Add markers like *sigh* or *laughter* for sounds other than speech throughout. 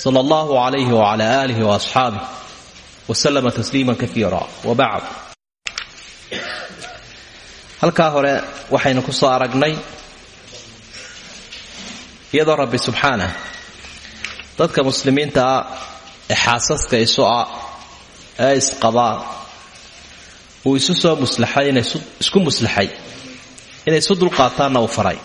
sal allahu alayhi wala alih waasxaabih waslama tasliima kaiira wabacd halkaa hore waxaynu ku soo aragnay iyadoo rabbi subxaanah dadka muslimiinta ah ee xaasaska isu ah ee isqabaa uu isu soo muslaxay isku muslaxay inay isu dulqaataanna uu faray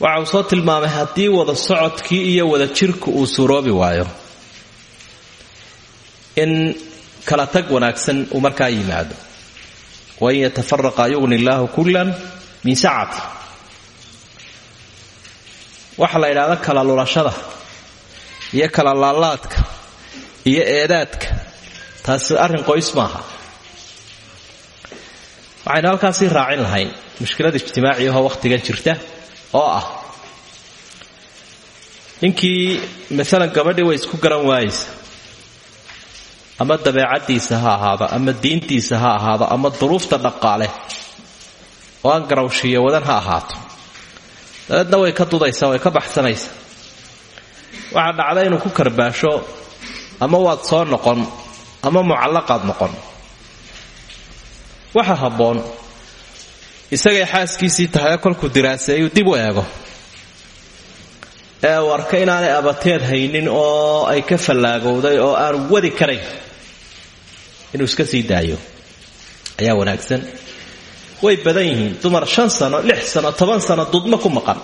waxa uu soo tilmaamay haddii wada socodkii iyo wada jirku uu suuroobi waayo. In kala tag wanaagsan uu markaa yimaado. Wain yatafaraqa yugni illaahu kullan min sacati waxaa la yidhahda kala lulashada iyo kala laalaadka iyo eedaadka taasi arrin qoys maaha. Waxaynu halkaasii raacin lahayn mushkilad ijtimaaci ahoo wakhtigan jirta oo ah. Ninkii maalan gabadhii way isku garan waayeysa. Ama dabeecaddiisa ha ahaado ama diintiisa ha ahaado ama duruufta dhaqaale oo aan garawshiiyo wadan ha ahaato. Dabeedna way ka dudaysaa way ka baxsanaysaa. Waxaa dhacda inuu ku karbaasho ama waad soo noqon ama mucallaqaad noqon. Waxa habboon isagay xaaskiisii tahay kolkuu diraaseeyuu dib u eego. Ee uu arka inaanay abateed haynin oo ay ka fallaagowday oo aanu wadi karayn. Inuu iska sii daayo. Ayaa wanaagsan. Way badan yihiin. Dumar shan sano lix sano toban sano dudmo ku maqan.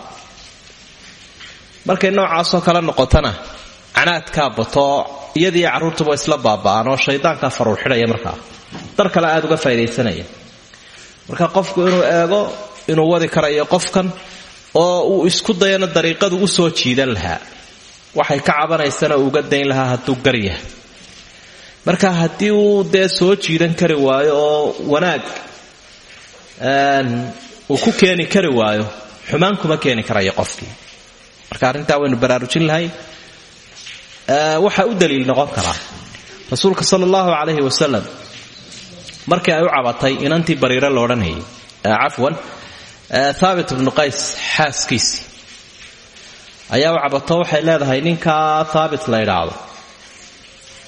Markay noocaasoo kale noqotana canaadkaa batoo iyadii carruurtuba isla baaba'aan oo shaydaankaa faruur xidhaya markaa. Dar kale aada uga faa'idaysanaya marka qofku inuu eego inuu wadi karayo qofkan oo uu isku dayana dariiqadu u soo jiidan lahaa. Waxay ka cabanaysana uuga dayn lahaa hadduu garyahay marka haddii uu dee soo jiidan kari waayo oo wanaag uu ku keeni kari waayo xumaan kuma keeni karayo qofkii. Marka arrintaa waynu baraarujin lahay. Waxaa u daliil noqon karaa. Rasuulka sala allahu calayhi wasalam markii ay u cabatay inantii bariiro loodhanayay cafwan. Thaabit ibnu qays xaaskiisii ayaa u cabato waxay leedahay ninkaa thaabit la ydhaahdo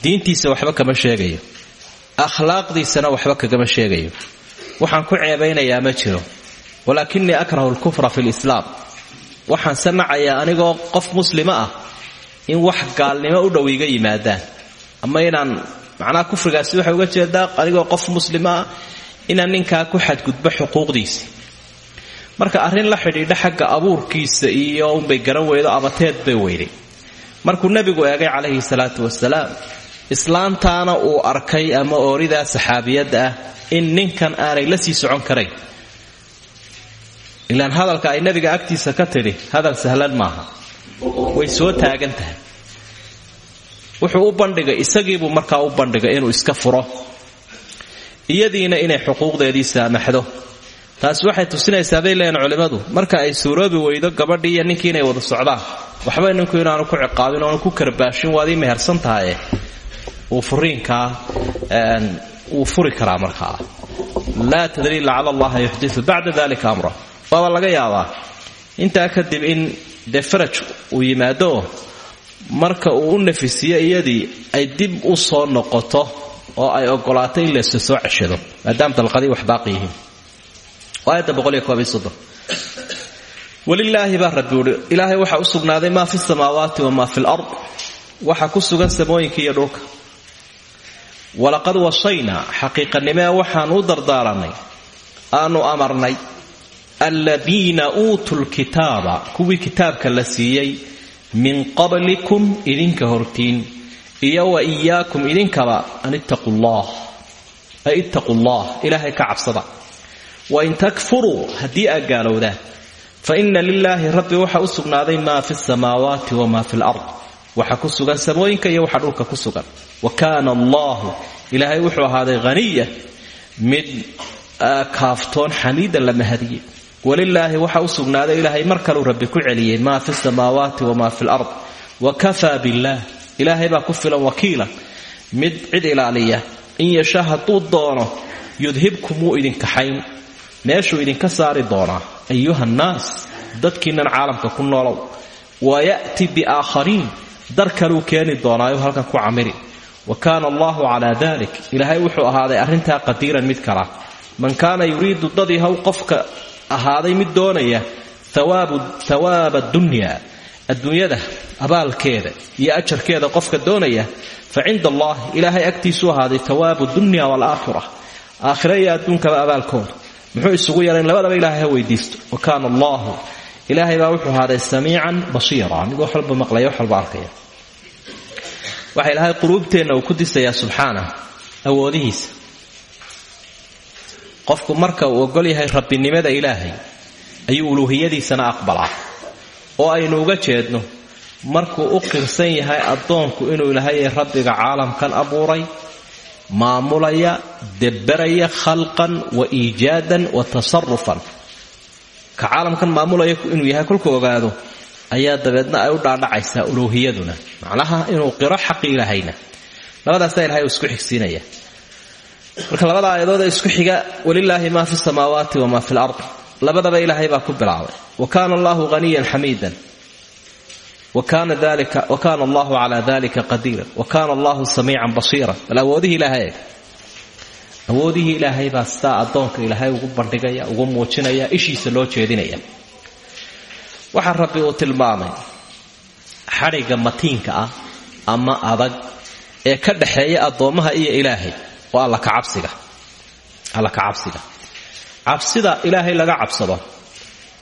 diintiisa waxba kama sheegayo. Akhlaaqdiisana waxba kagama sheegayo. Waxaan ku ceebaynayaa ma jiro. Walaakinii akrahu lkufra fi lislaam waxaan samacayaa anigoo qof muslima ah in wax gaalnimo u dhow iga yimaadaan. Ama inaan macnaha kufrigaasi waxay uga jeedaa anigoo qof muslima ah inaan ninkaa ku xadgudbo xuquuqdiisi marka arrin la xidhiidha xagga abuurkiisa iyo unbay garan weydo abateed bay weyday. Markuu nebigu eegay calayhi salaatu wasalaam islaantaana uu arkay ama ooridaa saxaabiyadda ah in ninkan aanay la sii socon karayn ilaan hadalka ay nebiga agtiisa ka tidhi hadal sahlan maaha. Way soo taagan tahay wuxuu u bandhigay isagiibuu markaa u bandhigay inuu iska furo. Iyadiina inay xuquuqdeedii saamaxdo. Taasi waxay tusinaysaa bay leeyihiin culimmadu marka ay suuroobi weydo gabadhii iyo ninkii inay wada socdaan. Waxba ninku inaanu ku ciqaabin oonu ku karbaashin waadii mehersan tahaye uu furiinkaa wuu furi karaa markaa. Laa tadrii lacala allaha yuxdiu bacda dalika amra. Waaba laga yaabaa intaa kadib in dee faraj uu yimaado marka uu u nafisiyo iyadii ay dib u soo noqoto oo ay ogolaato in laysa soo ceshado maadaama dalqadii wax baaqi yihiin. Aayadda walilaahi baa rabbi uhi ilaahay waxaa u sugnaaday maa fi samaawaati wamaa fi lard waxa ku sugan samooyinka iyo dhulka. Walaqad wasaynaa xaqiiqanimee waxaanu u dardaaranay aanu amarnay aladiina uutuu lkitaaba kuwii kitaabka la siiyey min qablikum idinka hortiin iyo wa iyaakum idinkaba an ittaquu llah ay ittaquu llah ilaahay ka cabsada. Wain takfuruu haddii aad gaalowdaan fa ina lilaahi rabbi waxaa u sugnaaday maa fi samaawaati wamaa fi lard waxa ku sugan samooyinka iyo waxa dhulka ku sugan. Wa kaana allaahu ilaahay wuxuu ahaaday haniya mid kaaftoon xamiidan la mahadiyey walilaahi waxa u sugnaaday ilaahay mar kaluu rabbi ku celiyey maa fi samaawaati wamaa fi lard wa kafaa billaah. Ilaahay baa ku filan wakiila. Mid cid ilaaliya. In yasha hadduu doono yudhibkum wuu idinkaxayn meeshuu idinka saari doonaa. Ayuha nnaas dadkiinnan caalamka ku noolow. Waya'ti biaakhariin dar kaluu keeni doonaayo halkan ku camiri. Wa kaana allahu calaa dalik ilaahay wuxuu ahaaday arrintaa qadiiran mid kala. Man kaana yuriidu dadii haw qofka ahaaday mid doonaya thawaaba dunya adduunyada abaalkeeda iyo ajarkeeda qofka doonaya fa cinda allah ilaahay agtiisuu ahaaday thawaabu dunya waalaakhira aakhira iyo adduunkaba abaalkooda muxuu isugu yarayn labadaba ilaahay ha weydiisto. Wa kaana allahu ilaahay baa wuxuu ahaaday samiican basiira mid wax walba maqlaya arkaya. Waxa ilaahay quluubteenna uu ku disayaa subxaanah awoodihiisa qofku marka uu ogol yahay rabbinimada ilaahay ayuu uluuhiyadiisana aqbalaa. Oo aynu uga jeedno markuu u qirsan yahay addoonku inuu ilaahay rabbiga caalamkan abuuray maamulaya deberaya khalqan wa iijaadan wa tasarufan ka caalamkan maamulaya inuu yahay kolku ogaado ayaa dabeedna ay u dhaadhacaysaa uluuhiyaduna. Macnaha inuu qiro xaqi ilaahayna. Labadaasaa ilahay uu isku xigsiinaya marka labada aayadoodee isku xiga walilaahi maa fi samaawaati wamaa fi lard labadaba ilaahay baa ku bilaabay. Wa kaana allahu haniyan xamiidan wa kaana allahu cala dalika qadiira wa kaana allahu samiican basiira bal awoodihii ilaahay awoodihii ilaahay baa sidaa addoonka ugu bandhigaya ugu muujinaya ishiisa loo jeedinaya. Waxaa rabbi uu tilmaamay xadhigga matiinka ah ama adag ee ka dhaxeeya addoommaha iyo ilaahay kacabsiga alla kacabsiga cabsida ilaahay laga cabsado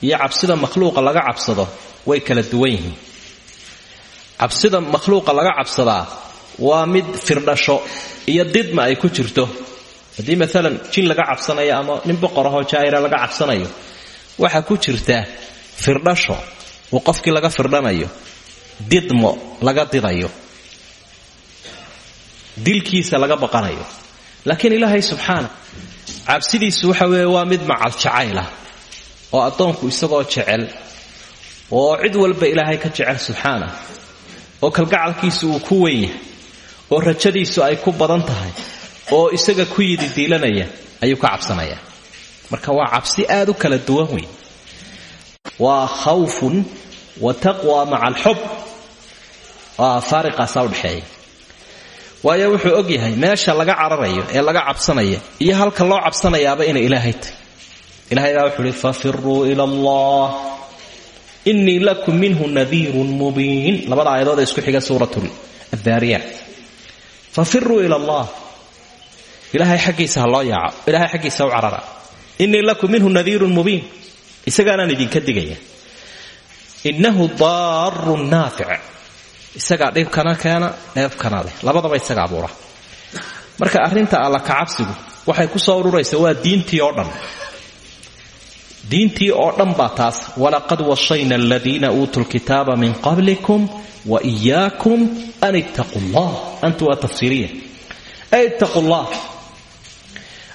iyo cabsida makhluuqa laga cabsado way kala duwan yihiin. Cabsida makhluuqa laga cabsadaa waa mid firdhasho iyo didma ay ku jirto. Haddii maalan jin laga cabsanayo ama nin boqorahoo jaa'ira laga cabsanayo waxaa ku jirta firdhasho uu qofkii laga firdhanayo didmo laga didayo dilkiisa laga baqanayo laakiin ilaahay subxaana cabsidiisu waxa weeye waa mid macal jacaylah oo addoonku isagoo jecel oo cid walba ilaahay ka jecel subxaana oo kalgacalkiisu uu ku weyn yahay oo rajadiisu ay ku badan tahay oo isaga ku yidi diilanaya ayuu ka cabsanaya. Marka waa cabsi aad u kala duwan weyn. Waa khawfun wa taqwa maca alxub. Waa faariqaasaa udhexeeya waayo wuxuu og yahay meesha laga cararayo ee laga cabsanaya iyo halka loo cabsanayaaba inay ilaahay tahy ilahay baa wuxuu uhi fafiruu ila allah innii lakum minhu nadiirun mubiin. Labada aayadood isku xiga suurat addaariyaat fafiruu ila allah. Ilaahay xaggiisa ha loo yaaco ilahay xaggiisa u carara. Innii lakum minhu nadiirun mubiin. Isagaanaan idinka digaya. Innahu daarun naafic isagaa dhibkana keena dheebkana leh labadaba isaga abuura. Marka arrinta alla kacabsigu waxay ku soo ururaysa waa diintii oo dhan. Diintii oo dhan baa taas walaqad wasayna aladiina uutuu lkitaaba min qablikum wa iyaakum an ittaquu llah antu waa tafsiiriya ay ittaquu llah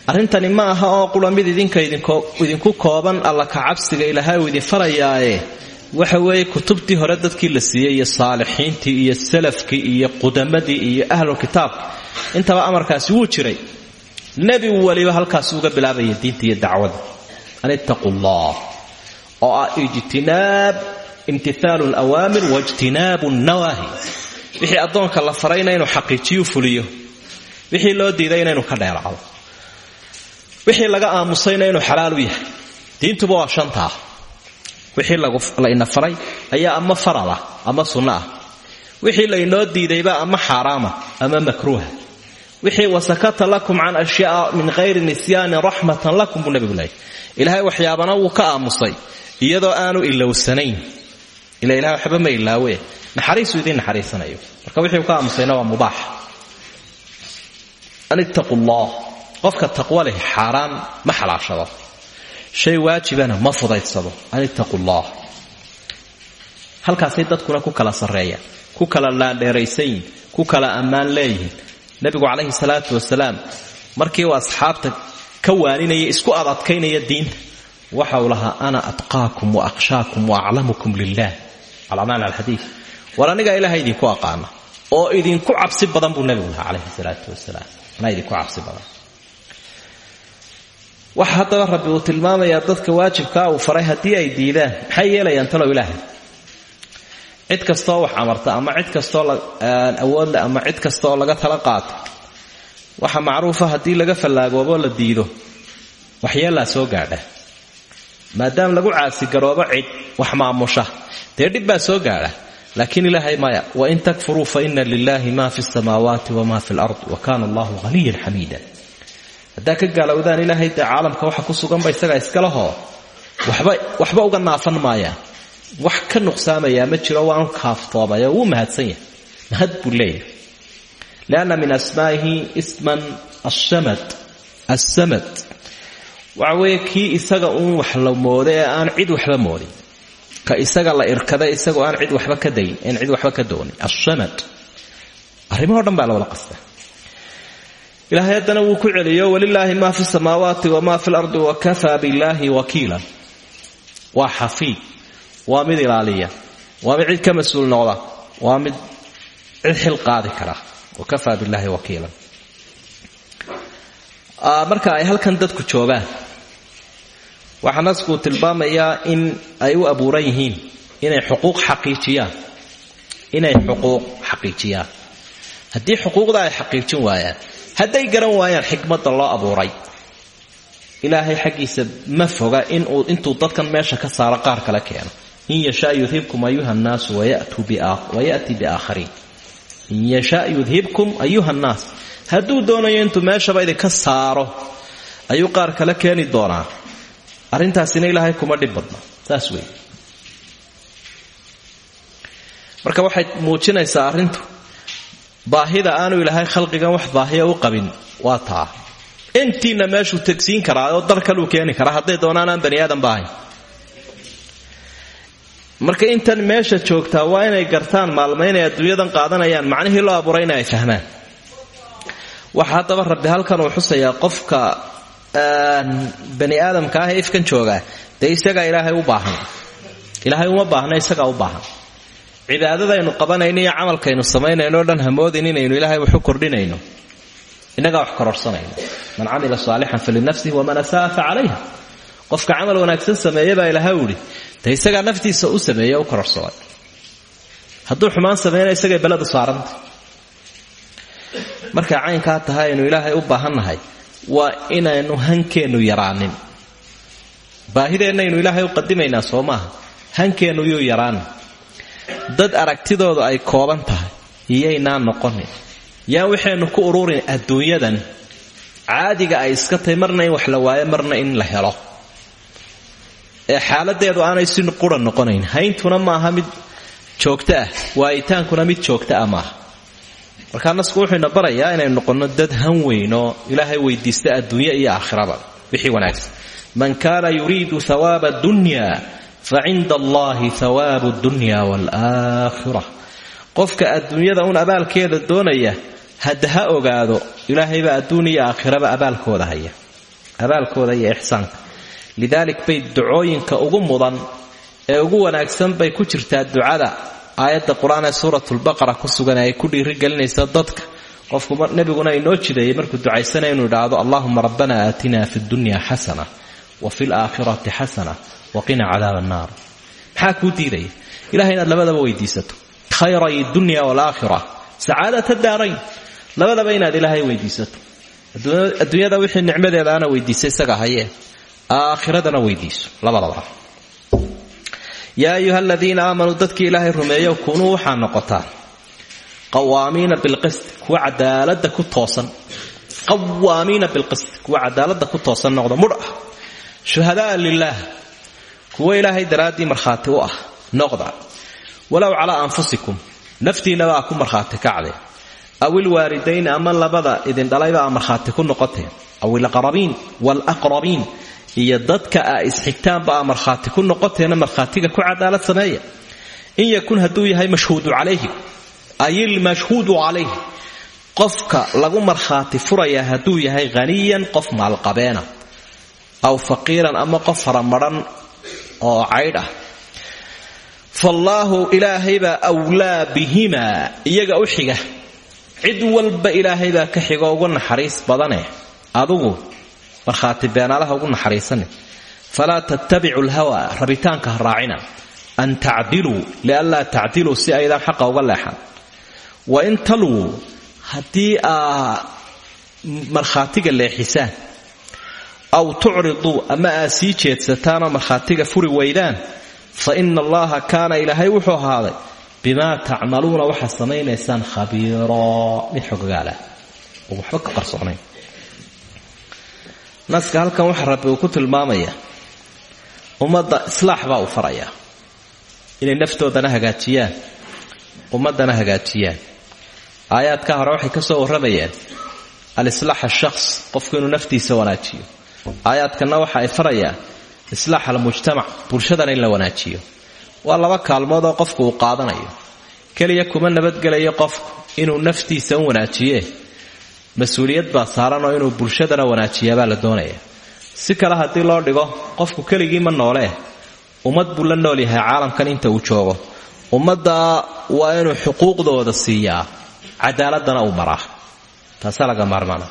arrintani aha oo qura mid idinka idinku kooban alla kacabsiga ilaahay uu idin waxa weeye kutubtii hore dadkii la siiyey iyo saalixiintii iyo salafkii iyo qudamadii iyo ahlulkitaabka intaba amarkaasi wuu jiray. Nebi waliba halkaas uga bilaabaya diinta iyo dacwada. An ittaquu llah oo ah ijtinaab imtihaalu alawaamir waijtinaabu nawaahi wixii addoonka la farayna inuu xaqiijiyu fuliyo. Wixii loo diidayna inuu ka dheeraado wixii laga aamusayna inuu xalaal u yahay. Diintuba waa shantaa wixii layna faray ayaa ama farada ama sunno ah. Wixii laynoo diidayba ama xaaraama ama makruuha. Wixii wasakata lakum can ashyaa min hayri nisyaanin raxmatan lakum buu nebigu leeyay waxyaabana wuu ka aamusay iyadoo aanu ilowsanayn. Ila ilahay waxba ma ilaawe naxariisuu idiin naxariisanayo. Marka wixii ka aamusayna waa mubaax. An ittaquu llah qofka taqwa leh xaaraan ma xalaashado shay waajibana ma fudaydsado an ittaquu llah halkaasay dadkuna ku kala sarreeyaan ku kala laandheeraysayin ku kala ammaan leeyihiin. Nebigu calayhi salaatu wasalaam markii uu asxaabta ka waaninaya isku adadkaynaya diinta waxa uu lahaa ana atqaakum wa akhshaakum wa aclamukum lilah calaa macna alxadiid war anigaa ilaha idinku aqaana oo idinku cabsi badan buu nebigu lahaa calayhi salaatu wasalaam. Anaa idinku cabsi badan waxa haddaba rabbi uu tilmaamayaa dadka waajibkaa uu faray haddii ay diidaan. Maxay yeelayaan talow ilaahay? Cid kastooo wax amarta ama cid kastoo awoodle ama cid kasta oo laga tala qaato waxa macruufa haddii laga fallaagoobo la diido waxyeelaa soo gaadha. Maadaama lagu caasigaroobo cid wax maamusha dee dhib soo gaadha. Laakiin ilaahay maya wain takfuruu fa ina lilaahi ma fi samaawaati wama fi lard wa kana allahu haniyan xamiida haddaa ka gaalowdaan ilaahay dee caalamka waxa ku suganba isagaa iskalehoo waxba uga naafan maayaan wax ka nuqsaamayaa ma jiro waanu kaaftoomaya wuu mahadsan yahay mahad buu leeyahay. Min asmaa'ihi isman ashamad assamad. Waxa weeye kii isaga uun wax la mooda ee aan cid waxba moodin. Ka isaga la irkada isagoo aan cid waxba ka dayn aan cid waxba ka doonin. Ashamad arrimaho dhan baa la wada ilaahay haddana wuu ku celiyo walilaahi maa fi samaawaati wamaa fi lardi wakafaa billaahi wakiilan waa xafiid waa mid ilaaliya waa mid cid ka mas'uul noqda waa mid xil qaadi kara. Wakafaa billaahi wakiilan marka ay halkan dadku joogaan waxaa naskuu tilmaamayaa in ay u abuuran yihiin inay xuquuq xaqiijiyaan inay xuquuq xaqiijiyaan. Haddii xuquuqda ay xaqiijin waayaan hadday garan waayaan xikmadda loo abuuray ilaahay xaggiisa ma foga intuu dadkan meesha ka saaro qaar kale keeno. In yashaa yudhibkum ayuha nnaasu wayati biaakhariin in yashaa yudhibkum ayuha nnaas hadduu doonayo intuu meeshaba idinka saaro ayuu qaar kale keeni doonaa. Arrintaasina ilaahay kuma dhib badna saas wey marka waxay muujinaysaa arrintu baahida aanu ilaahay khalqigan wax baahiya u qabin waa taa. Intiina meeshuu tegsiin karaa oo dar kaluu keeni karaa hadday doonaan aan bani aadan baahayn marka intan meesha joogtaa waa inay gartaan maalma inay adduunyadan qaadanayaan macnihii loo abuurayna ay fahmaan. Waxa haddaba rabbi halkan uu xusayaa qofka bani aadamka ah ifkan joogaa dee isagaa ilaahay u baahan. Ilaahay uma baahna isagaa u baahan cibaadadaynu qabanayno iyo camalkaynu samaynayno o dhan hamoodin inaynu ilaahay waxu kordhinayno. Innagaa wax kororsanayno. Man camila saalixan falinafsihi waman asa'a fa calayha. Qofka camal wanaagsan sameeya baa ilaha uhi dee isagaa naftiisa u sameeye u kororsaday hadduu xumaan sameeyna isagay beledu saaranta markay caynkaa tahay aynu ilaahay u baahannahay waa inaynu hankeennu yaraanin. Baahideennaynu ilaahay u qadimaynaa soo maaha. Hankeennu yuu yaraanin dad aragtidoodu ay kooban tahay. Iyaynaa noqonin yaan waxaynu ku ururin adduunyadan. Caadiga ay iska tahay marna in wax la waayo marna in la helo. Ee xaaladeedu aanay si qura noqonayn. Hayntuna maaha mid joogto ah. Waayitaankuna mid joogto ah maaha markaa nasku wuxuuna barayaa inaynu noqonno dad han weynoo ilaahay weydiista adduunye iyo aakhiraba wixii wanaagsan. Man kaana yuriidu hawaaba dunya fa cinda allahi hawaabu dunya waalaakhira qofka adduunyada un abaalkeeda doonaya hadda ha ogaado ilaahaybaa adduun iyo aakhiraba abaalkooda haya abaalkooda iyo ixsaanka lidaalik bay ducooyinka ugu mudan ee ugu wanaagsan bay ku jirtaa ducada aayadda qur'aan ee suuratulbaqara ku sugan ay ku dhiirigelinaysa dadka qofku nebiguna inoo jideeyey markuu ducaysanaya inuu idhaahdo allahuma rabbana aatina fi dunya xasana wa fi laakhirati xasana wa qina cadaaba annaar maxaa kuu diidaya ilahay inaad labadaba weydiisato khayray dunya walaakhira sacaadata daarayn labadaba inaad ilaahay weydiisato adduunyada wixii nicmadeeda ana weydiisa isaga hayee aakhiradana weydiiso labadaba yaa ayuha aladiina aamanuu dadkii ilaahay rumeeyo kunuu waxaa noqotaan qawaamiina bilqist kuwa cadaalada ku toosan qawaamiina bilqist kuwa cadaalada ku toosan noqda kuwa ilaahay daraaddii markhaati u ah. Noqda walow calaa anfusikum naftiinabaa ku markhaati kacdeen aw ilwaalidayn ama labada idin dhalayba aa markhaati ku noqoteen aw ilaqrabiin waalaqrabiin iyo dadka a isxigtaanba aa markhaati ku noqoteena markhaatiga ku cadaalad sameeya. In yakun hadduu yahay mashhuudu calayhi ay ilmashhuudu calayhi qofka lagu markhaati furaya hadduu yahay haniyan qof maalqabeena. Aw faqiiran ama qof faramaran oo caydh ah. Faallaahu ilaahaybaa wlaa bihimaa iyaga u xiga. Cid walba ilaahaybaa ka xigo ugu naxariis badane. Adugu markhaati beenaalaha ugu naxariisane. Falaa tattabicu lhawa rabitaanka raacina. An tacdiluu lianlaa tacdiluu si aydaan xaqa uga leexan. Wa in talwuu haddii aa markhaatiga leexisaan aw tucriduu ama aad sii jeedsataanoo markhaatiga furi waydaan fa ina allaha kaana ilaahay wuxuu ahaaday bimaa tacmaluuna waxaad samaynaysaan khabiiroo mid xogogaalah oo waxba ka qarsoonayn. Naska halkan waxa rabbi uu ku tilmaamaya ummadda islaax baa uu farayaa inay naftoodana hagaajiyaan. Ummaddana hagaajiyaan. Aayaadka hore waxay ka soo warramayeen alislaax ashaqs qofku inuu naftiisa wanaajiyo aayaadkanna waxa ay farayaan islaax almujtamac bulshadana in la wanaajiyo. Waa laba kaalmood oo qofku uu qaadanayo. Keliya kuma nabadgelayo qofku inuu naftiisa u wanaajiye. Mas'uuliyad baa saaranoo inuu bulshadana wanaajiyaabaa la doonaya. Si kale haddii loo dhigo qofku keligii ma noolee ummad buu la nool yahay caalamkan inta uu joogo. Ummadda waa inuu xuquuqdooda siiyaa cadaaladana uu maraa. Taasaa laga maarmaana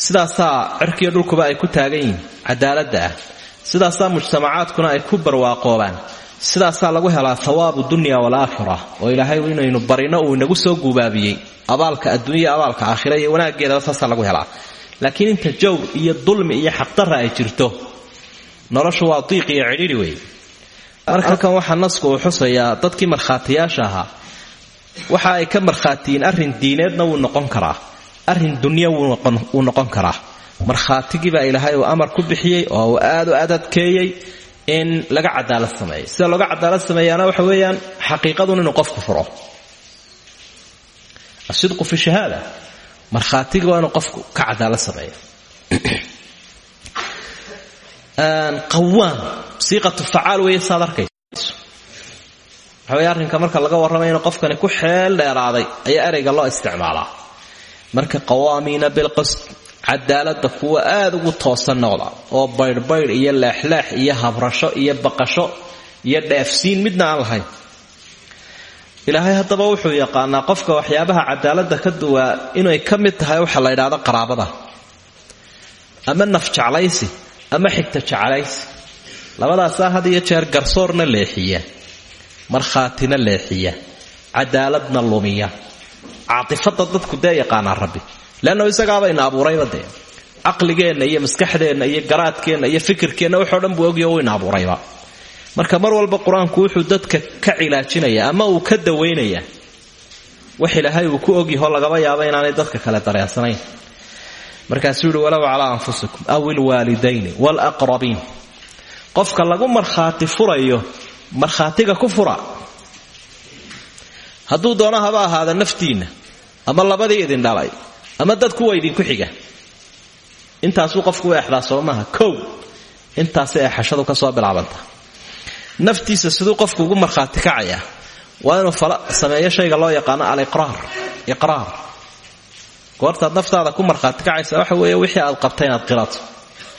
sidaasaa cirkiiyo dhulkuba ay ku taagan cadaaladda ah. Sidaasaa mujtamacaadkuna ay ku barwaaqoobaan. Sidaasaa lagu helaa hawaabu dunya walaakhira oo ilaahay inaynu barino uu inagu soo gubaabiyey abaalka adduunya abaalka aakhira iyo wanaaggeedaba saasaa lagu helaa. Laakiin inta jawr iyo dulmi iyo xaqdarra ay jirto noloshu waa diiq iyo cidhidhi wey marka halkan nasku uu dadkii markhaatiyaasha ahaa. Waxa ay ka markhaatiyiin arrin diineedna wuu noqon karaa arrin dunya wuu noqon karaa. Markhaatigiibaa ilaahay uu amar ku bixiyey oo uu aad u adadkeeyey in laga cadaalad sameeyo sida looga cadaalad sameeyaana waxa weeyaan xaqiiqadun inuu qofku furo. Asidqu fi shahaada. Markhaatiga waa inuu qofku ka cadaalad sameeyo. *clears throat* Qawaan siiqatu facaal weeye saad waxa arrinka marka laga warramay inuu qofkani ku xeel dheeraaday ayaa ereyga loo isticmaalaa marka qawaamiina bilqist cadaaladda kuwa aada ugu toosan noqda oo baydhbaydh iyo leexleex iyo habrasho iyo baqasho iyo dheefsiin midna aan lahayn. Ilaahay haddaba wuxuu yaqaanaa qofka waxyaabaha cadaaladda ka duwaa inay ka mid tahay waxa la ydhaahdo qaraabada. Ama naf jeclaysi ama xigta jeclaysi. Labadaasaa had iyo jeer garsoorna leexiya markhaatina leexiya cadaaladna lumiya caatifada dadku dee yaqaanaa rabbi. Leannahu isagaaba ina abuurayba dee. Caqligeenna iyo maskaxdeenna iyo garaadkeenna iyo fikirkeenna waxoo dhan buu ogyo abuurayba. Marka mar walba qur'aanku wuxuu dadka ka cilaajinaya ama uu ka dawaynaya wax ilaahay uu ku ogyaho lagaba yaabo inaanay dadka kale dareensanayn markaasuu yihi walow calaa anfusikum aw ilwaalidayni waalaqrabiin qofka lagu markhaati furayo markhaatiga ku fura hadduu doono haba ahaada naftiinna ama labadii idin dhalay ama dad kuwa idinku xiga. Intaasuu qofku u exdaa soo maaha. Kow exashadu ka soo bilaabanta. Naftiisa siduu qofku ugu markhaati kacaya waa inuu sameeyo shayga loo yaqaano aliqraar. Iqraar. Goortaad naftaada ku markhaati kacaysa waxa weeye wixii aad qabtay inaad qirato.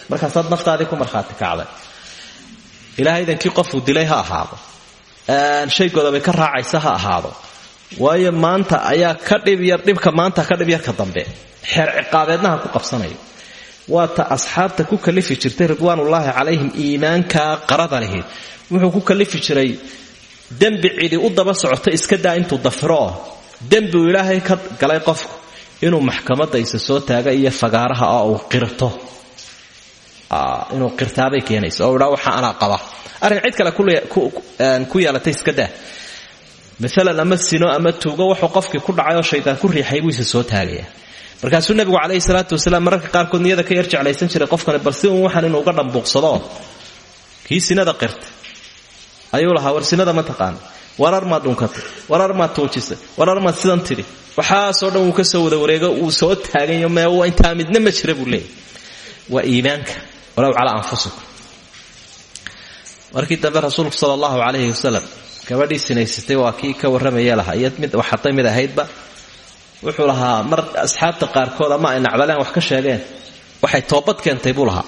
Markaasaad naftaadii ku markhaati kacday. Ilaahay idankii qofuu dilay ha ahaado. Shaygoodabay ka raacaysa ha ahaado waayo maanta ayaa ka dhib yar dhibka maanta ka dhib yarka dambe. Xeer ciqaabeednaha ku qabsanayo. Waa ta asxaabta ku kalifi jirtay ridwaanullaahi calayhim iimaankaa qarada lihi. Wuxuu ku kalifi jiray dembi cidi u daba socota iska daa intuu dafiro oo dembi uu ilaahay ka galay qofku inuu maxkamadda isa soo taaga iyo fagaaraha oo uu qirto. Inuu qirtaabay keenaysa. Oo idhaa waxa qaba. Arrin cid kale ku yeelatay iska daa maalan ama sino ama tuugo wuxuu qofkii ku dhacay oo shaydaan ku riixay buu isa soo taagaya. Markaasuu nebigu calayhi salaatu wasalaam mararka qaarkood niyada ka yar jiray qofkani bal si uun waxaan inuu uga dhambuuqsado. Kii sinada ayuu lahaa war ma taqaana warar maad dhunkatay. Warar maad tuujisay. Warar maad sidan tidhi. Waxaasoo dhan wuu ka soo wada wareego uu soo taagayo mee intaa midna ma jira buu leeyay waa iimaanka. Walow calaa anfusikum. Markii dambe rasuulku sala allahu calayhi gabadhii sinaysatay waa kii ka warramaya lahaa. Iyo mid waxaday mid ahaydba wuxuu lahaa mar asxaabta qaarkood ama ay nacdaleen wax ka sheegeen. Waxay toobad keentay buu lahaa.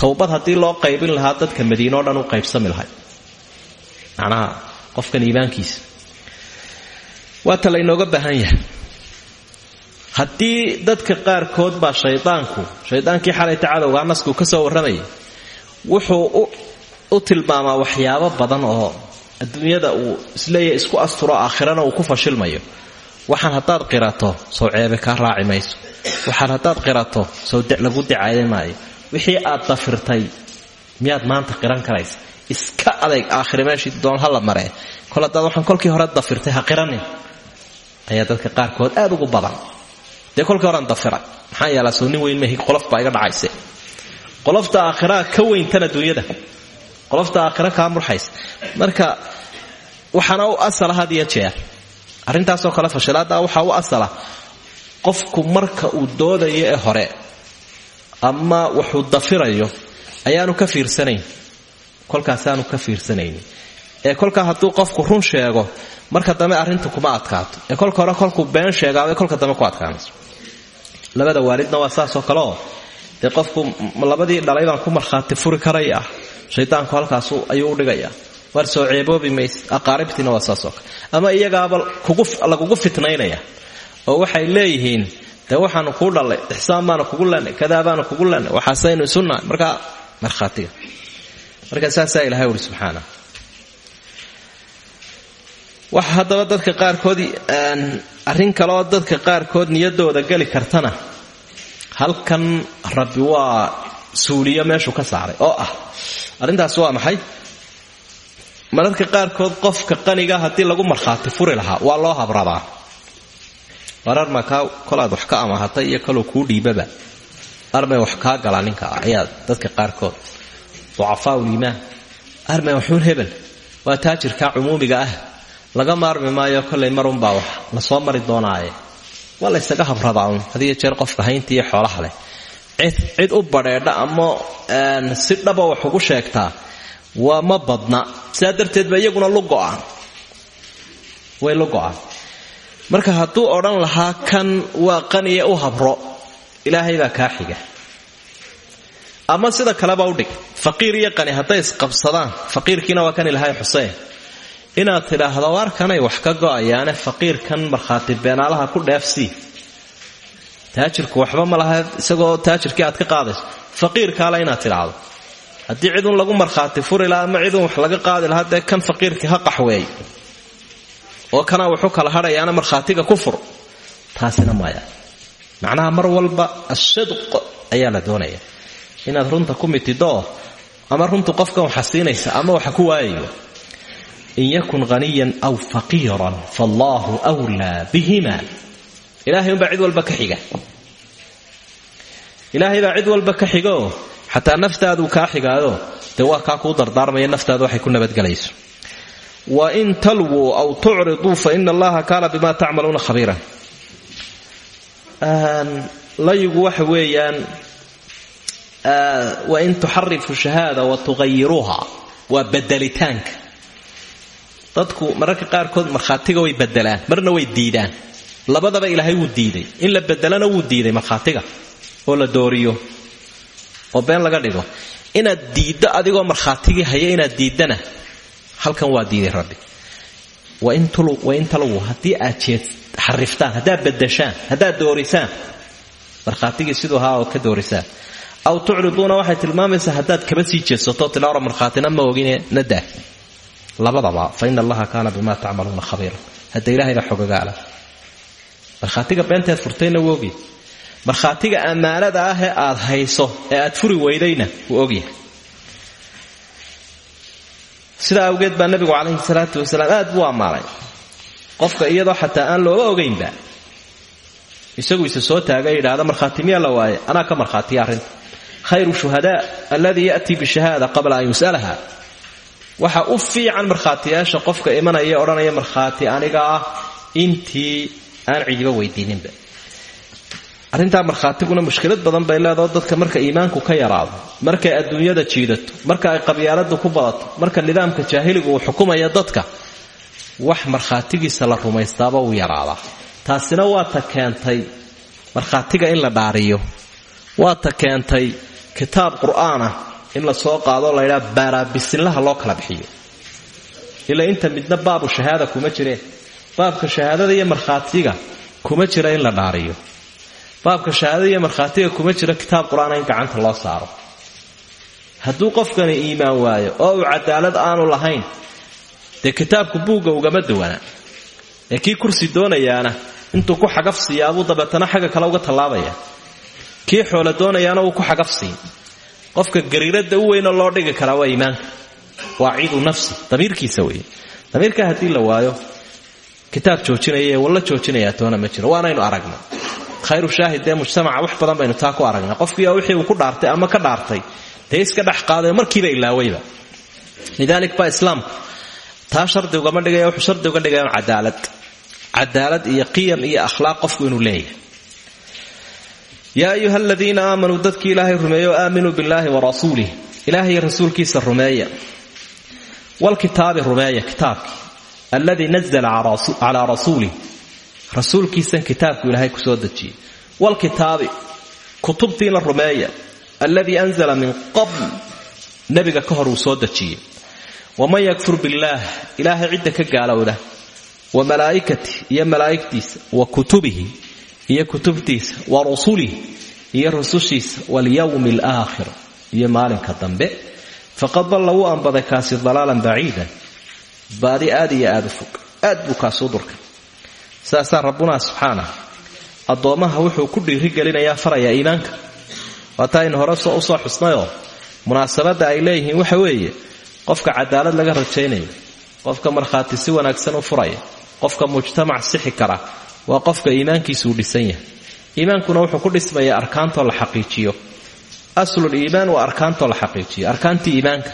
Towbad haddii loo qaybin lahaa dadka madiine o dhan u qaybsami lahay. Macnaha qofkan iimaankiisa waata laynooga baahan yahay. Haddii dadka qaarkood baa shaydaanku shaydaankii xalayta cadowgaa nasku ka soo warramayay wuxuu u tilmaamaa waxyaabo badan oo adduunyada uu is leeyahay isku asturo aakhirana uu ku fashilmayo. Waxaan haddaad qirato sow ceebe kaa raaci mayso. Waxaan haddaad qirato sow lagu dicaadan maayo. Wixii aad dafirtay miyaad maanta qiran karaysa? Iska adayg aakhire doon ha la maree kol haddaad waxaan kolkii hore dafirtay ha qiranin. Ayaa dadka qaarkood aad ugu badan. Dee kolkii horean dafira. Maxaa yeelaa soo nin weyn mahi qolof baa iga dhacayse. Qolofta aakhiraa ka weyntan adduunyada qolofta aakhira kaa murxaysa. Marka waxaana u asala had iyo jeer. Arrintaasoo kale fashilaadda waxaa u asala. Qofku marka uu doodayo hore ama wuxuu dafirayo ayaanu ka fiirsanayn. Kolkaasaanu ka fiirsanaynin ee kolkaa hadduu qofku run sheego marka dambe arrinta kuma adkaato. Ee kolka hore kolkuu been sheegaabay kolka dambe ku adkaanayso. Labada waalidna waa saasoo kaleoo dee qofku labadii dhalay baan ku markhaati furi karaya shaydaanku halkaas ayuu u dhigayaa. War soo ceeboobi mays aqaaribtiina waa saasoo kale. Ama iyagaaba lagugu fitnaynaya oo waxay leeyihiin dee waxaanu kuu dhallay ixsaan baanu kugu lennay kadaa baanu kugu lennay waxaasaynu isunahay markaa markhaatiga marka saasaa ilahay uhi subxaana. Waxa haddaba dadka qaarkood arrin kaleoo dadka qaarkood niyadooda geli kartana halkan rabbi waa suuliyo meeshuu ka saaray. Oo ah arrintaas waa maxay? Mararka qaarkood qofka qaniga haddii lagu markhaati furi lahaa waa loo habradaa warar ma kaa kolaad wax ka amahatay iyo kaloo kuu dhiibaba. Armay wax kaa gala ninka ayaa dadka qaarkood ducafaa uliimaan armay waxuun hebel waa taajirkaa cumuumiga ah. Laga maarmi maayo kollay marunbaa wax la soo mari doonaaye. Waa la ysaga habradaa un hadiyo jeer qofka haynta iyo xoolaha leh cid u badheedha ama si dhaba wax ugu sheegtaa waa ma badna. Sidaa darteed ba iyaguna lu go'aan. Way lu go'aan. Marka hadduu odhan lahaa kan waa qaniye u habro ilaahay baa kaa xiga ama sida kaleba udhig faqiir iyo qani hadday isqabsadaan faqiirkiina waa kan ilahay xuseen. Inaad tidhaahdo waarkanay wax ka go'ayaane faqiirkan markhaati beenaalaha ku dheefsii taajirku waxba ma laha isagoo taajirkii aad ka qaadayso faqiirkaale inaad tidhaahdo. Haddii cidun lagu markhaati furi laha ama cidun wax laga qaadi lahaa dee kan faqiirkii ha qaxweey oo kanaa wuxuu kala hadhayaana markhaatiga ku fur. Taasina maya macnaha mar walba ashidq ayaa la doonaya. Inaad runta ku mitidoo ama runtu qofkan waxa siinaysa ama waxa ku waayayo in yakun haniyan aw faqiiran fallaahu wlaa bihima ilahay umbaa cid walba ka xiga. Ilaahay baa cid walba ka xigaoo xataa naftaaduu kaa xigaayo dee waa kaa kuu dardaarmaya naftaadu waxay ku nabadgelayso. Wain talwuu aw tucriduu faina allaha kaana bima tacmaluuna khabiiran layigu waxa weeyaan wain tuxarifu shahaada wa tuqayiruuha waa bedelitaanka. Dadku mararka qaarkood markhaatiga way bedelaan marna way diidaan labadaba ilaahay wuu diiday. In la bedelana wuu diiday markhaatiga. Oo la dooriyo. Oo been laga dhigo. Inaad diiddo adigoo markhaatigii haya inaad diiddana. Halkan waa diiday rabbi. Wain talwu haddii aad jeed xariftaan haddaad bedeshaan haddaad doorisaan markhaatigii siduu ahaa oo ka doorisaan. Aw tucriduuna waxay tilmaamaysaa haddaad kaba sii jeedsato tilaara markhaatina ma ogine nadah labadaba fa ina allaha kaana bima tacmaluuna khabiira hadda ilaahayba xogagaala markhaatiga beenteed furtayna wuu ogyahay. Markhaatiga ah ee aad hayso ee aad furi weydayna wuu ogyahay. Sidaa awgeed baa nabigu calayhi salaatu wasalaam aad buu ammaanay qofka iyadoo xataa aan looga ogaynba isagu isa soo taaga yidhaahda markhaati la waaye anaa ka markhaatiya arrinta khayru shuhadaa alladii ya'tii bishahaada qabla an yus'alaha. Waxa u fiican markhaatiyaasha qofka imanaya odhanaya markhaati aniga ah intii aan cidiba weydiininba. Arrintaa markhaatiguna mushkilad badan bay leedao dadka marka iimaanku ka yaraado markay adduunyada jiidato marka ay qabyaaladu ku badato marka nidaamka jaahiligu uu xukumaya dadka wax markhaatigiisa la rumaystaaba uu yaraadaa. Taasina waa ta keentay markhaatiga in la dhaariyo waa ta keentay kitaab qur'aanah in la soo qaadoo laydhaa baaraabisinlaha loo kala bixiyo. Ilaa inta midna baabu shahaada kuma jireen baabka shahaadada iyo markhaatiga kuma jira in la dhaariyo. Baabka shahaadada iyo markhaatiga kuma jira kitaab qur'aana in gacanta loo saaro. Hadduu qofkani iimaan waayo oo uu cadaalad aanu lahayn dee kitaabku buugga ugama duwana. Ee kii kursi doonayaana intuu ku xagafsiiyaabuu dabeetana xagga kale uga tallaabaya. Kii xoolo doonayaana wuu ku xagafsii qofka gariirada u weynoo loo dhigi karaa waa iimaanka waa ciidu nafsi damiirkiisa wey damiirka haddii la waayo kitaab joojinaya walla joojinayaa toona ma jiro waanaynu aragnay khayru shaahid dee mujtamaca wax badan baynu taa ku aragnay qofkii wixii uu ku dhaartay ama ka dhaartay dee iska dhex qaadayo markiiba ilaawayba. Lidaalik baa islaamku taa shardi ugama dhigaya wuxuu shardi uga dhigaya cadaalad. Cadaalad iyo qiyam iyo akhlaaq qofku inuu leeyahay. Yaa ayuha aladiina aamanuu dadkii ilaahay rumeeyo aaminuu billaahi wa rasuulih ilaahay rasuulkiisa rumeeya. Walkitaabi rumeeya kitaabkii alladii nazla calaa rasuulih rasuulkiisan kitaabku ilaahay ku soo dejiyey walkitaabi kutubtiina rumeeya alladii anzala min qabl nebiga ka hor uu soo dejiyey waman yakfur billaah ilaahay cidda ka gaalowda wa malaa'ikatih iyo malaa'igtiisa wa kutubihi iyo kutubtiisa wa rusulih iyo rusushiisa walyowmi alaakhir iyo maalinka dambe faqad dalla wuu anbaday kaasi dalaalan baciidan baadi aad iyo aad u fog. Aad buu kaasuu durkay saasaa rabbunaa subxaanah addoommaha wuxuu ku dhiirigelinayaa farayaa iimaanka. Waata aynu hore soo xusnayoo munaasabadda ay leeyihiin waxa weeye qofka cadaalad laga rajaynayo qofka markhaati si wanaagsan u furaya qofka mujtamac sixi kara waa qofka iimaankiisuu dhisan yahay. Iimaankuna wuxuu ku dhismayaa arkaantoo la xaqiijiyo. Aslul iimaan waa arkaantoo la xaqiijiyo. Arkaantii iimaanka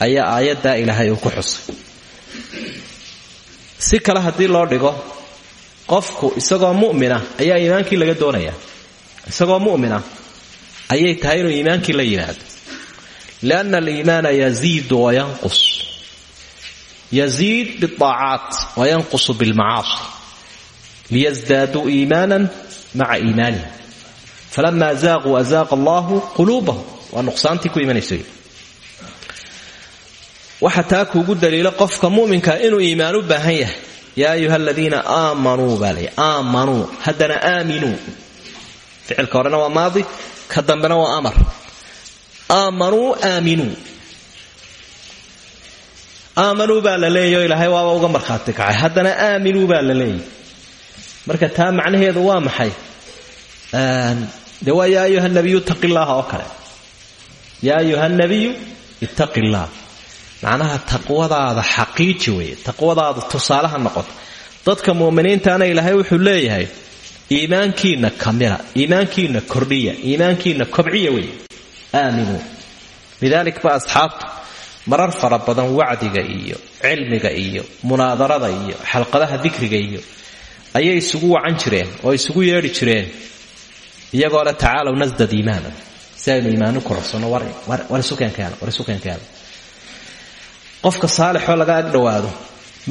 ayaa aayaddaa ilaahay uu ku xusay si kale haddii loo dhigo qofku isagoo mu'mina ayaa iimaankii laga doonayaa isagoo mu'mina ayay tahay inuu iimaankii la yimaado lianna aliimaana yaziidu wayanqus yaziid biaacaat wayanqusu bilmacaasi. Liyasdaaduu iimaanan maca iimaanihim. Falama zaaquu azaaqa allahu quluubahum. Waa nuqsaantii ku imanayso waxa taa kuugu daliilo qofka muminka inuu iimaan u baahan yahay. Yaa ayuha aladiina aamanuu baa lay aamanuu haddana aaminuu ficilka horena waa maadi ka dambena waa amar. Aamanuu aaminuu aamanuu baa la leeyahy marka taa macnaheedu waa maxay? De waa ayuha nabiyu ittaqi llaaha oo ayuha nabiyu ittaqi macnaha taqwadaada xaqiiji weeye taqwadaada tusaalaha noqoto dadka mu'miniintaana ilaahay wuxuu leeyahay iimaankiina kamila iimaankiina kordhiya iimaankiina kobciya weeye. Aaminuu lidaalik ba asxaabtu marar fara wacdiga iyo cilmiga iyo munaadarada iyo xalqadaha dikriga iyo ayay isugu wacan jireen oo isugu yeedhi jireen iyagoo le tacaalow nasdad iimaana si aynu iimaanu kororsanno war isukeenkeena war isukeenkeena qofka saalixoo laga agdhowaado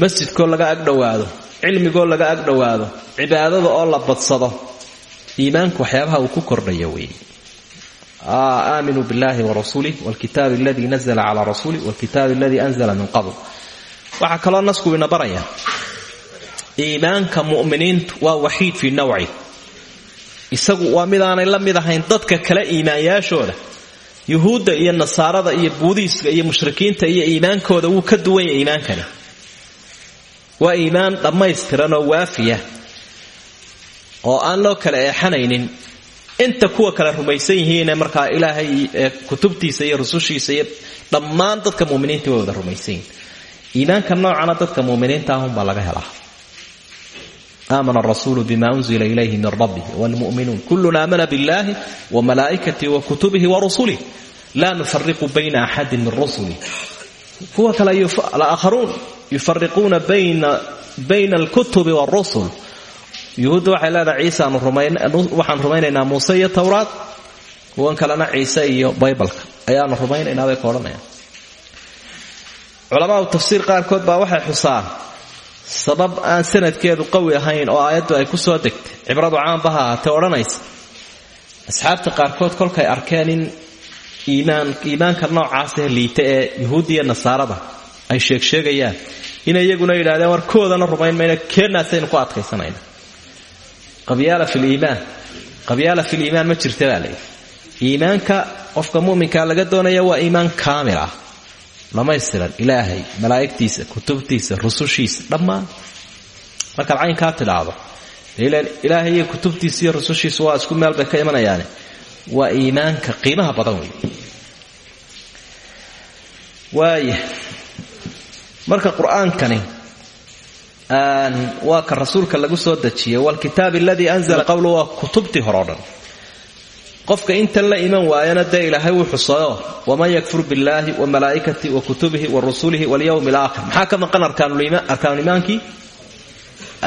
masjidkoo laga agdhowaado cilmigoo laga agdhowaado cibaadada oo la badsado iimaanku waxyaabaha uu ku kordhaya weeye. Aaminuu billahi warasuulih wlkitaabi aladii nazla calaa rasuulih wlkitaabi aladii anzla min qabl. Waxaa kaloo nasku ina baraya iimaanka muminiintu waa waxiid fii nawci. Isagu waa midaanay la mid ahayn dadka kale iimaanyaashooda yuhuudda iyo nasaarada iyo buudiiska iyo mushrikiinta iyo iimaankooda wuu ka duwan yahay iimaankani. Waa iimaan dhammaystiran oo waafiya oo aan loo kala eexanaynin. Inta kuwa kale rumaysan yihiine markaa ilaahay kutubtiisa iyo rusushiisa iyo dhammaan dadka muminiinta way wada rumaysan iimaanka noocana dadka muminiinta ahunbaa laga helaa aamana arasuulu bima unzila ilayhi min rabbih wlmuminuun kullun aamana billahi wamalaa'ikatihi wakutubihi warusulih laa nufariqu bayna axadin min rusulih kuwa kale alaakharuun yufariquuna bayna alkutubi wاrusul yuhuudda waxay leedahay ciisaanu waxaan rumaynaynaa muuse iyo towraad kuwan kalena ciise iyo baybalka ayaanu rumaynaynaa bay ka odhanayaan culamaau tafsiir qaarkood baa waxay xusaan sabab aan sanadkeedu qawi ahayn oo aayaddu ay ku soo degtay cibradu caanbaha ahaatee odhanaysa. Asxaabta qaarkood kolkay arkeen in iimaanka noocaasee liita ee yuhuuddiiyo nasaarada ay sheegsheegayaan inay iyaguna yidhahdeen war koodana rumayn mayna keenaasaynu ku adkaysanayna qabyaala filiimaan qabyaala filiimaan ma jirta baa iimaanka qofka muminkaa laga doonaya waa iimaan kaamil ah dhammaystiran ilaahay malaa'igtiisa kutubtiisa rusushiisa dhammaan. Markaad caynkaa tidhaahdo ilaahay iyo kutubtiisa iyo rusushiisa waa isku meel bay ka imanayaane. Waa iimaanka qiimaha badan wey marka qur'aankani waa ka rasuulka lagu soo dejiyey waalkitaab aladii anzala qawlu waa kutubtii hore o dhan qofka intan la iman waayana dee ilaahay wuu xusayo waman yakfur billaahi wa malaa'ikatihi wa kutubihi wa rusulihi walyowmi alaakhir maxaa ka maqan arkaanulimaankii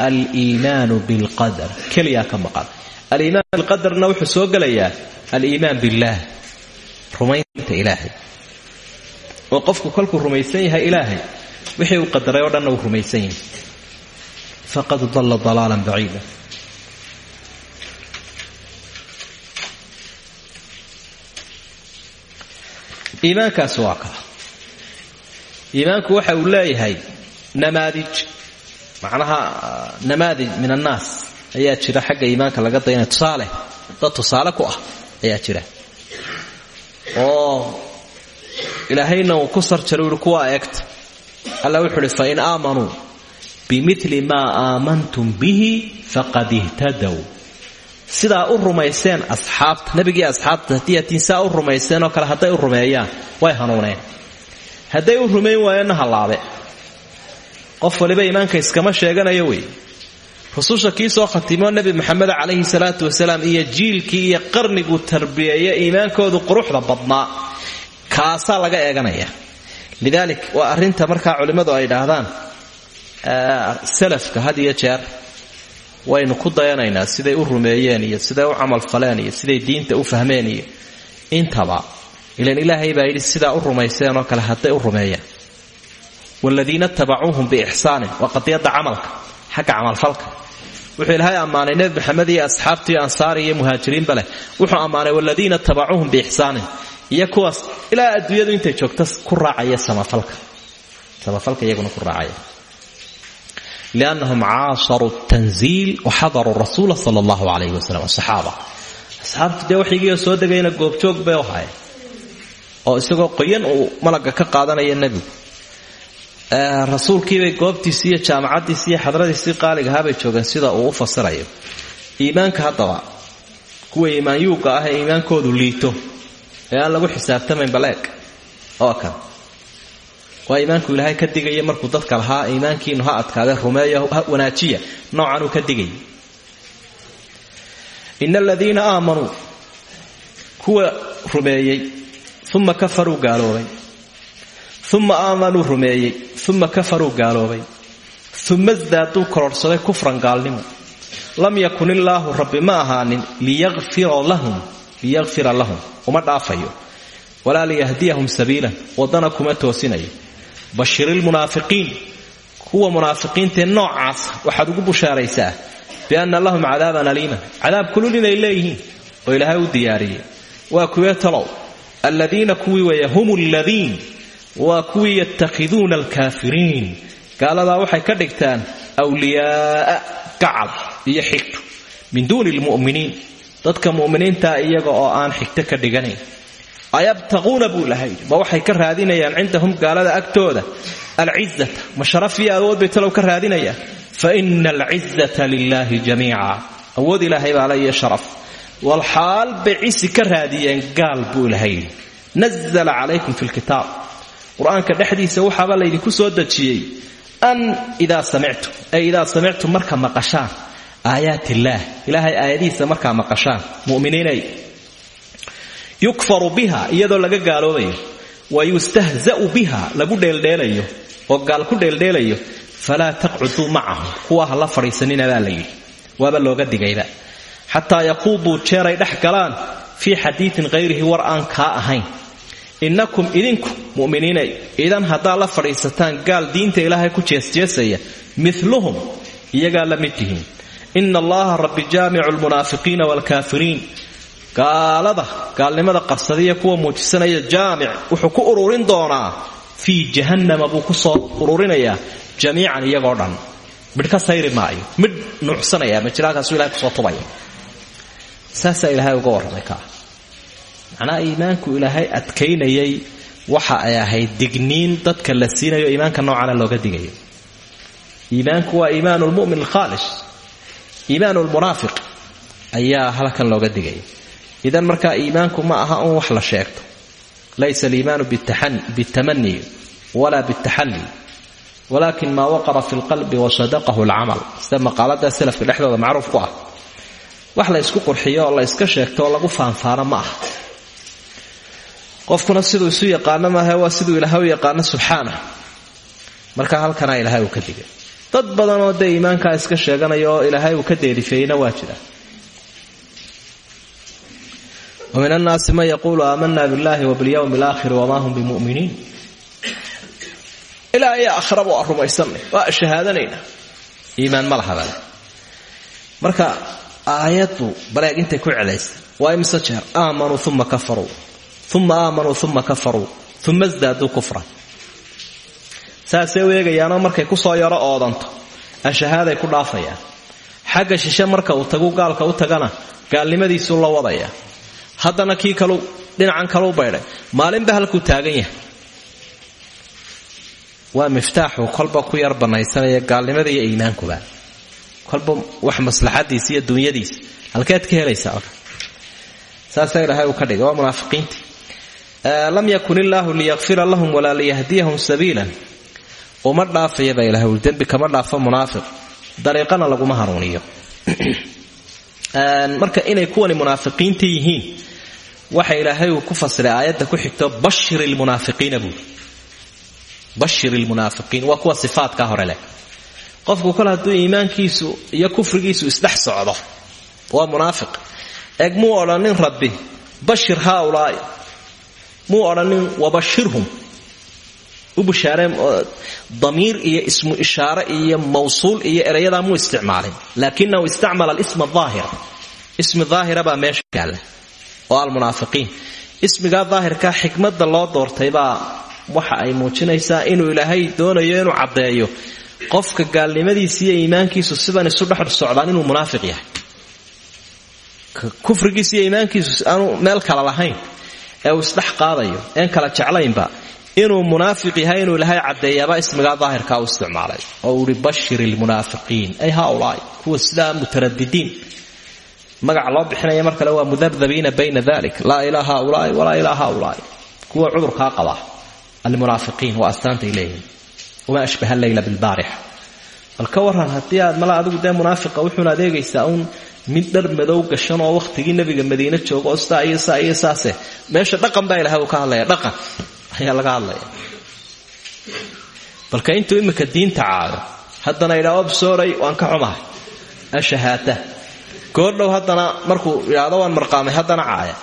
aliimaanu bilqadar keliyaa ka maqan. Aliimaan bilqadarna wuxuu soo gelayaa aliimaan billaah. Rumaynta ilaahay. Oo qofku kolkuu rumaysan yahay ilaahay. Wixii uu qadaray oo dhanna uu rumaysan yahay. Faqad dalla dalaalan baciida iimaankaasi waa kaa iimaanku waxa uu leeyahay namaadij. Macnaha namaadij min annaas ayaa jira xagga iimaanka laga daynaya tusaale dad tusaale ku ah ayaa jira. Oo ilaahayna uu ku sarjaro uhi kuwaa eegta. Alla wuxuu uhi fain aamanuu bimili maa aamantum bihi faqad ihtadow sidaa u rumayseen asxaabta. Nebigii asxaabta haddii atiin saa u rumayseen oo kale hadday u rumeeyaan way hanuuneen. Hadday u rumayn waayeenna hallaabe qof waliba iimaanka iskama sheeganayo wey. Rususha kii soo khatimo nebi maxamed calayhi salaatu wasalaam iyo jiilkii iyo qarniguu tarbiyeeye iimaankoodu quruxda badnaa. Kaasaa laga eeganaya lidaalik waa arrinta markaa culimmadu ay idhaahdaan salafka had iyo jeer waynu ku dayanaynaa siday u rumeeyeen iyo siday u camalfaleen iyo siday diinta u fahmeen iyo intaba ilan ilaahay baa yidhi sidaa u rumayseen oo kale hadday u rumeeyaan. Wladiina tabacuuhum biixsaanin waa qadiyadda camalka xagga camalfalka. Wuxuu ilaahay ammaanay nebi maxamed iyo asxaabtii ansaari iyo muhaajiriinba leh. Wuxuu ammaanay waladiina tabacuuhum biixsaanin iyo kuwaas ilaa adduunyadu intay joogta ku raacaya samafalka. Samafalka iyaguna ku raacaya liannahum caasharuu tanziil waxadaruu rasuula sala allahu calayhi wasalam asaxaaba asxaabtu dee waxygiioo soo degayna goobjoog bay u haye oo isagoo qoyan uu malagga ka qaadanaya nebigu rasuulkiibay goobtiisii iyo jaamacaddiisii iyo xadradiisii qaaligahaabay joogeen sida uu u fasirayo iimaanka haddaba kuwa iimaanyuuga ah ee iimaankoodu liito ee aan lagu xisaabtamayn baleeg oo kan waa iimaanku ilaahay ka digaya markuu dadka lahaa iimaankiinu ha adkaadee rumeeya wanaajiya noocanuu ka digaya ina aladiina aamanuu kuwa rumeeyey uma kafaruu gaaloobay. Uma aamanuu rumeeyey uma kafaruu gaaloobay. Uma sdaaduu kororhsaday kufran gaalnimo lam yakun illaahu rabbi ma ahaanin liyakfira lahum uma dhaafayo. Walaa liyahdiyahum sabiilan waddana kuma toosinayo bashirilmunaafiqiin kuwa munaafiqiintaee noocaas waxaad ugu bushaaraysaa bianna lahum cadaaban aliiman. Cadaab kulul inay leeyihiin oo ilaahay u diyaariyey. Waa kuwee talow. Alladiina kuwii weeye hum ladiin. Waa kuwii yatakhiduuna alkaafiriin. Gaaladaa waxay ka dhigtaan wliyaaa gacal iyo xigto min duuni lmu'miniin dadka mu'miniintaa iyaga oo aan xigto ka dhiganayn ayabtaquuna buu lahay ma waxay ka raadinayaan cindahum gaalada agtooda. Alcizata ma sharaf iyo awood bay talow ka raadinayaan. Fa ina alcizata lilaahi jamiica. Awood ilaahay baa sharaf. Walxaal bay cisi ka raadiyeen gaal buu ilahay nazla calaykum fi lkitaab qur'aanka dhexdiisa waxaaba laydinku soo dejiyey. An idaa samictum ay idaa samictum marka maqashaan. Aayaat illaah ilaahay aayadihiisa markaa maqashaan. Muminiinay yukfaru biha iyadoo laga gaaloobayo. Wa yustahza'u biha lagu dheeldheelayo. Oo gaal ku dheeldheelayo. Falaa taqcuduu macahum kuwa la fadhiisanina baa layidhi waaba looga digayba. Xataa yaquuduu jeeray dhex galaan fii xadiiin hayrihi war aan kaa ahayn. Innakum idinku mu'miniinay idan haddaad la fadhiisataan gaal diinta ilaahay ku jeesjeesaya miluhum iyagaa la mid tihiin. Ina allaha rabbi jaamicu lmunaafiqiina waalkaafiriin gaalada gaalnimada qarsadiya kuwa muujisanaya jaamic wuxuu ku ururin doonaa fii jahannama buu ku soo ururinayaa jamiican iyagoo dhan. Midh ka sayri maayo midh nuucsanaya majiraakaasuu ilahay ku soo tubaya. Saasaa ilaahay uga warramay kaa macnaha iimaanku ilaahay adkaynayay waxa ay ahayd digniin dadka la siinayo iimaanka noocana looga digayo. Iimaanku waa iimaanu lmu'min alkhaalis iimaanu lmunaafiq ayaa halkan looga digaya idan markaa iimaanku ma aha un wax la sheegto. Laysa aliimaanu bitamani walaa bitaxalli walakin maa waqara fi lqalbi wasadaqahu lcamal sida maqaalada salafka dhexdooda macruuf ku ah. Wax la ysku qurxiyo oo la yska sheegto lagu faanfaano ma aha. Qofkuna siduu isu yaqaano maaha waa siduu ilaahay u yaqaano marka halkana ilaahay uu ka digay. Dad badanoo dee iimaankaa iska sheeganaya oo ilaahay uu ka deerifeeyeyna waa jira wa min annaasi man yaquulu aamana billahi wabilyowmi alaakhiri wamaa hum bimuminiin ilaa iyo akhiraba waa rumaysanay waa shahaadanayna iimaan ma laha bale marka aayaddu baleeg intay ku celaysa waa imise jeer aamanuu uma kafaruu uma aamanuu uma kafaruu uma sdaaduu kufran saasay u eegayaanoo markay ku soo yaro oodanto ashahaaday ku dhaafayaan xagga shishe marka uu tagu gaalka u tagana gaalnimadiisuu la wadaya haddana kii kalu dhinacan kalu baydhay maalinba halkuu taagan yahay. Waa miftaaxu kolba ku yar banaysanaya gaalnimada iyo iimaankuba kolba wax maslaxadiisa iyo dunyadiisa halkeed ka helaysa alka saasaa ilaahay ka dhigay. Waa lam yakun illaahu liyakfira lahum walaa liyahdiyahum sabiilan. Uma dhaafayaba ilahay dembi kama dhaafo munaafiq. Dariiqana laguma hanuuniyo *clears throat* marka inay kuwani munaafiqiinta yihiin waxa ilaahay uu ku fasiray aayadda ku xigto bashir lmunaafiqiina buuri bashir lmunaafiqiin waa kuwa sifaadkaa hore leh. Qofku kale hadduu iimaankiisu iyo kufrigiisu isdhex socdo waa munaafiq. Eeg muu odhanin rabbi? Bashir haaulaai muu odhanin wabashirhum u bushaareen damiir iyo ismu ishaare iyo mawsuul iyo erayadaa muu isticmaalin. Laakinahu istacmala alisma aahira ismi daahira baa meesha yaalla oo almunaafiqiin. Ismigaa daahirkaa xikmadda loo doortaybaa waxa ay muujinaysaa inuu ilaahay doonayo inuu caddeeyo. Qofka gaalnimadiisa iyo iimaankiisu sidan isu dhex socdaan inuu munaafiq yahay. Kufrigiisa iyo iimaankiisu aanu meel kala lahayn ee uu isdhex qaadayo een kala jeclaynba inuu munaafiq yahay inuu ilaahay caddeeyaaba ismigaa daahirkaa u isticmaalay. Oo ihi bashir ilmunaafiqiin ay haaulaai kuwa sidaa mutaradidiin magaca loo bixinaya mar waa mudabdabiina bayna dalik laa ilaa haaulaai walaa ilaa haaulaai kuwa cudurkaa qaba. Almunaafiqiin waa astaantay leeyihiin wamaa ashbaha leyla bilbaarix. Bal ka waran haddii aad adigu dee munaafiqa wuxuuna adeegaysaa uun mid dhar madow gashan oo wakhtigii nabiga madiine jooga oo iyo saa iyo saase. Meesha dhaqan baa ilahay uu ka hadlaya dhaqan ayaa laga hadlaya. Balka intuu imminka diinta caado haddana idhaa obsooray waan ka xumahay. Ashahaata. Goordhow haddana markuu idhaahdo waan marqaamay haddana caaya.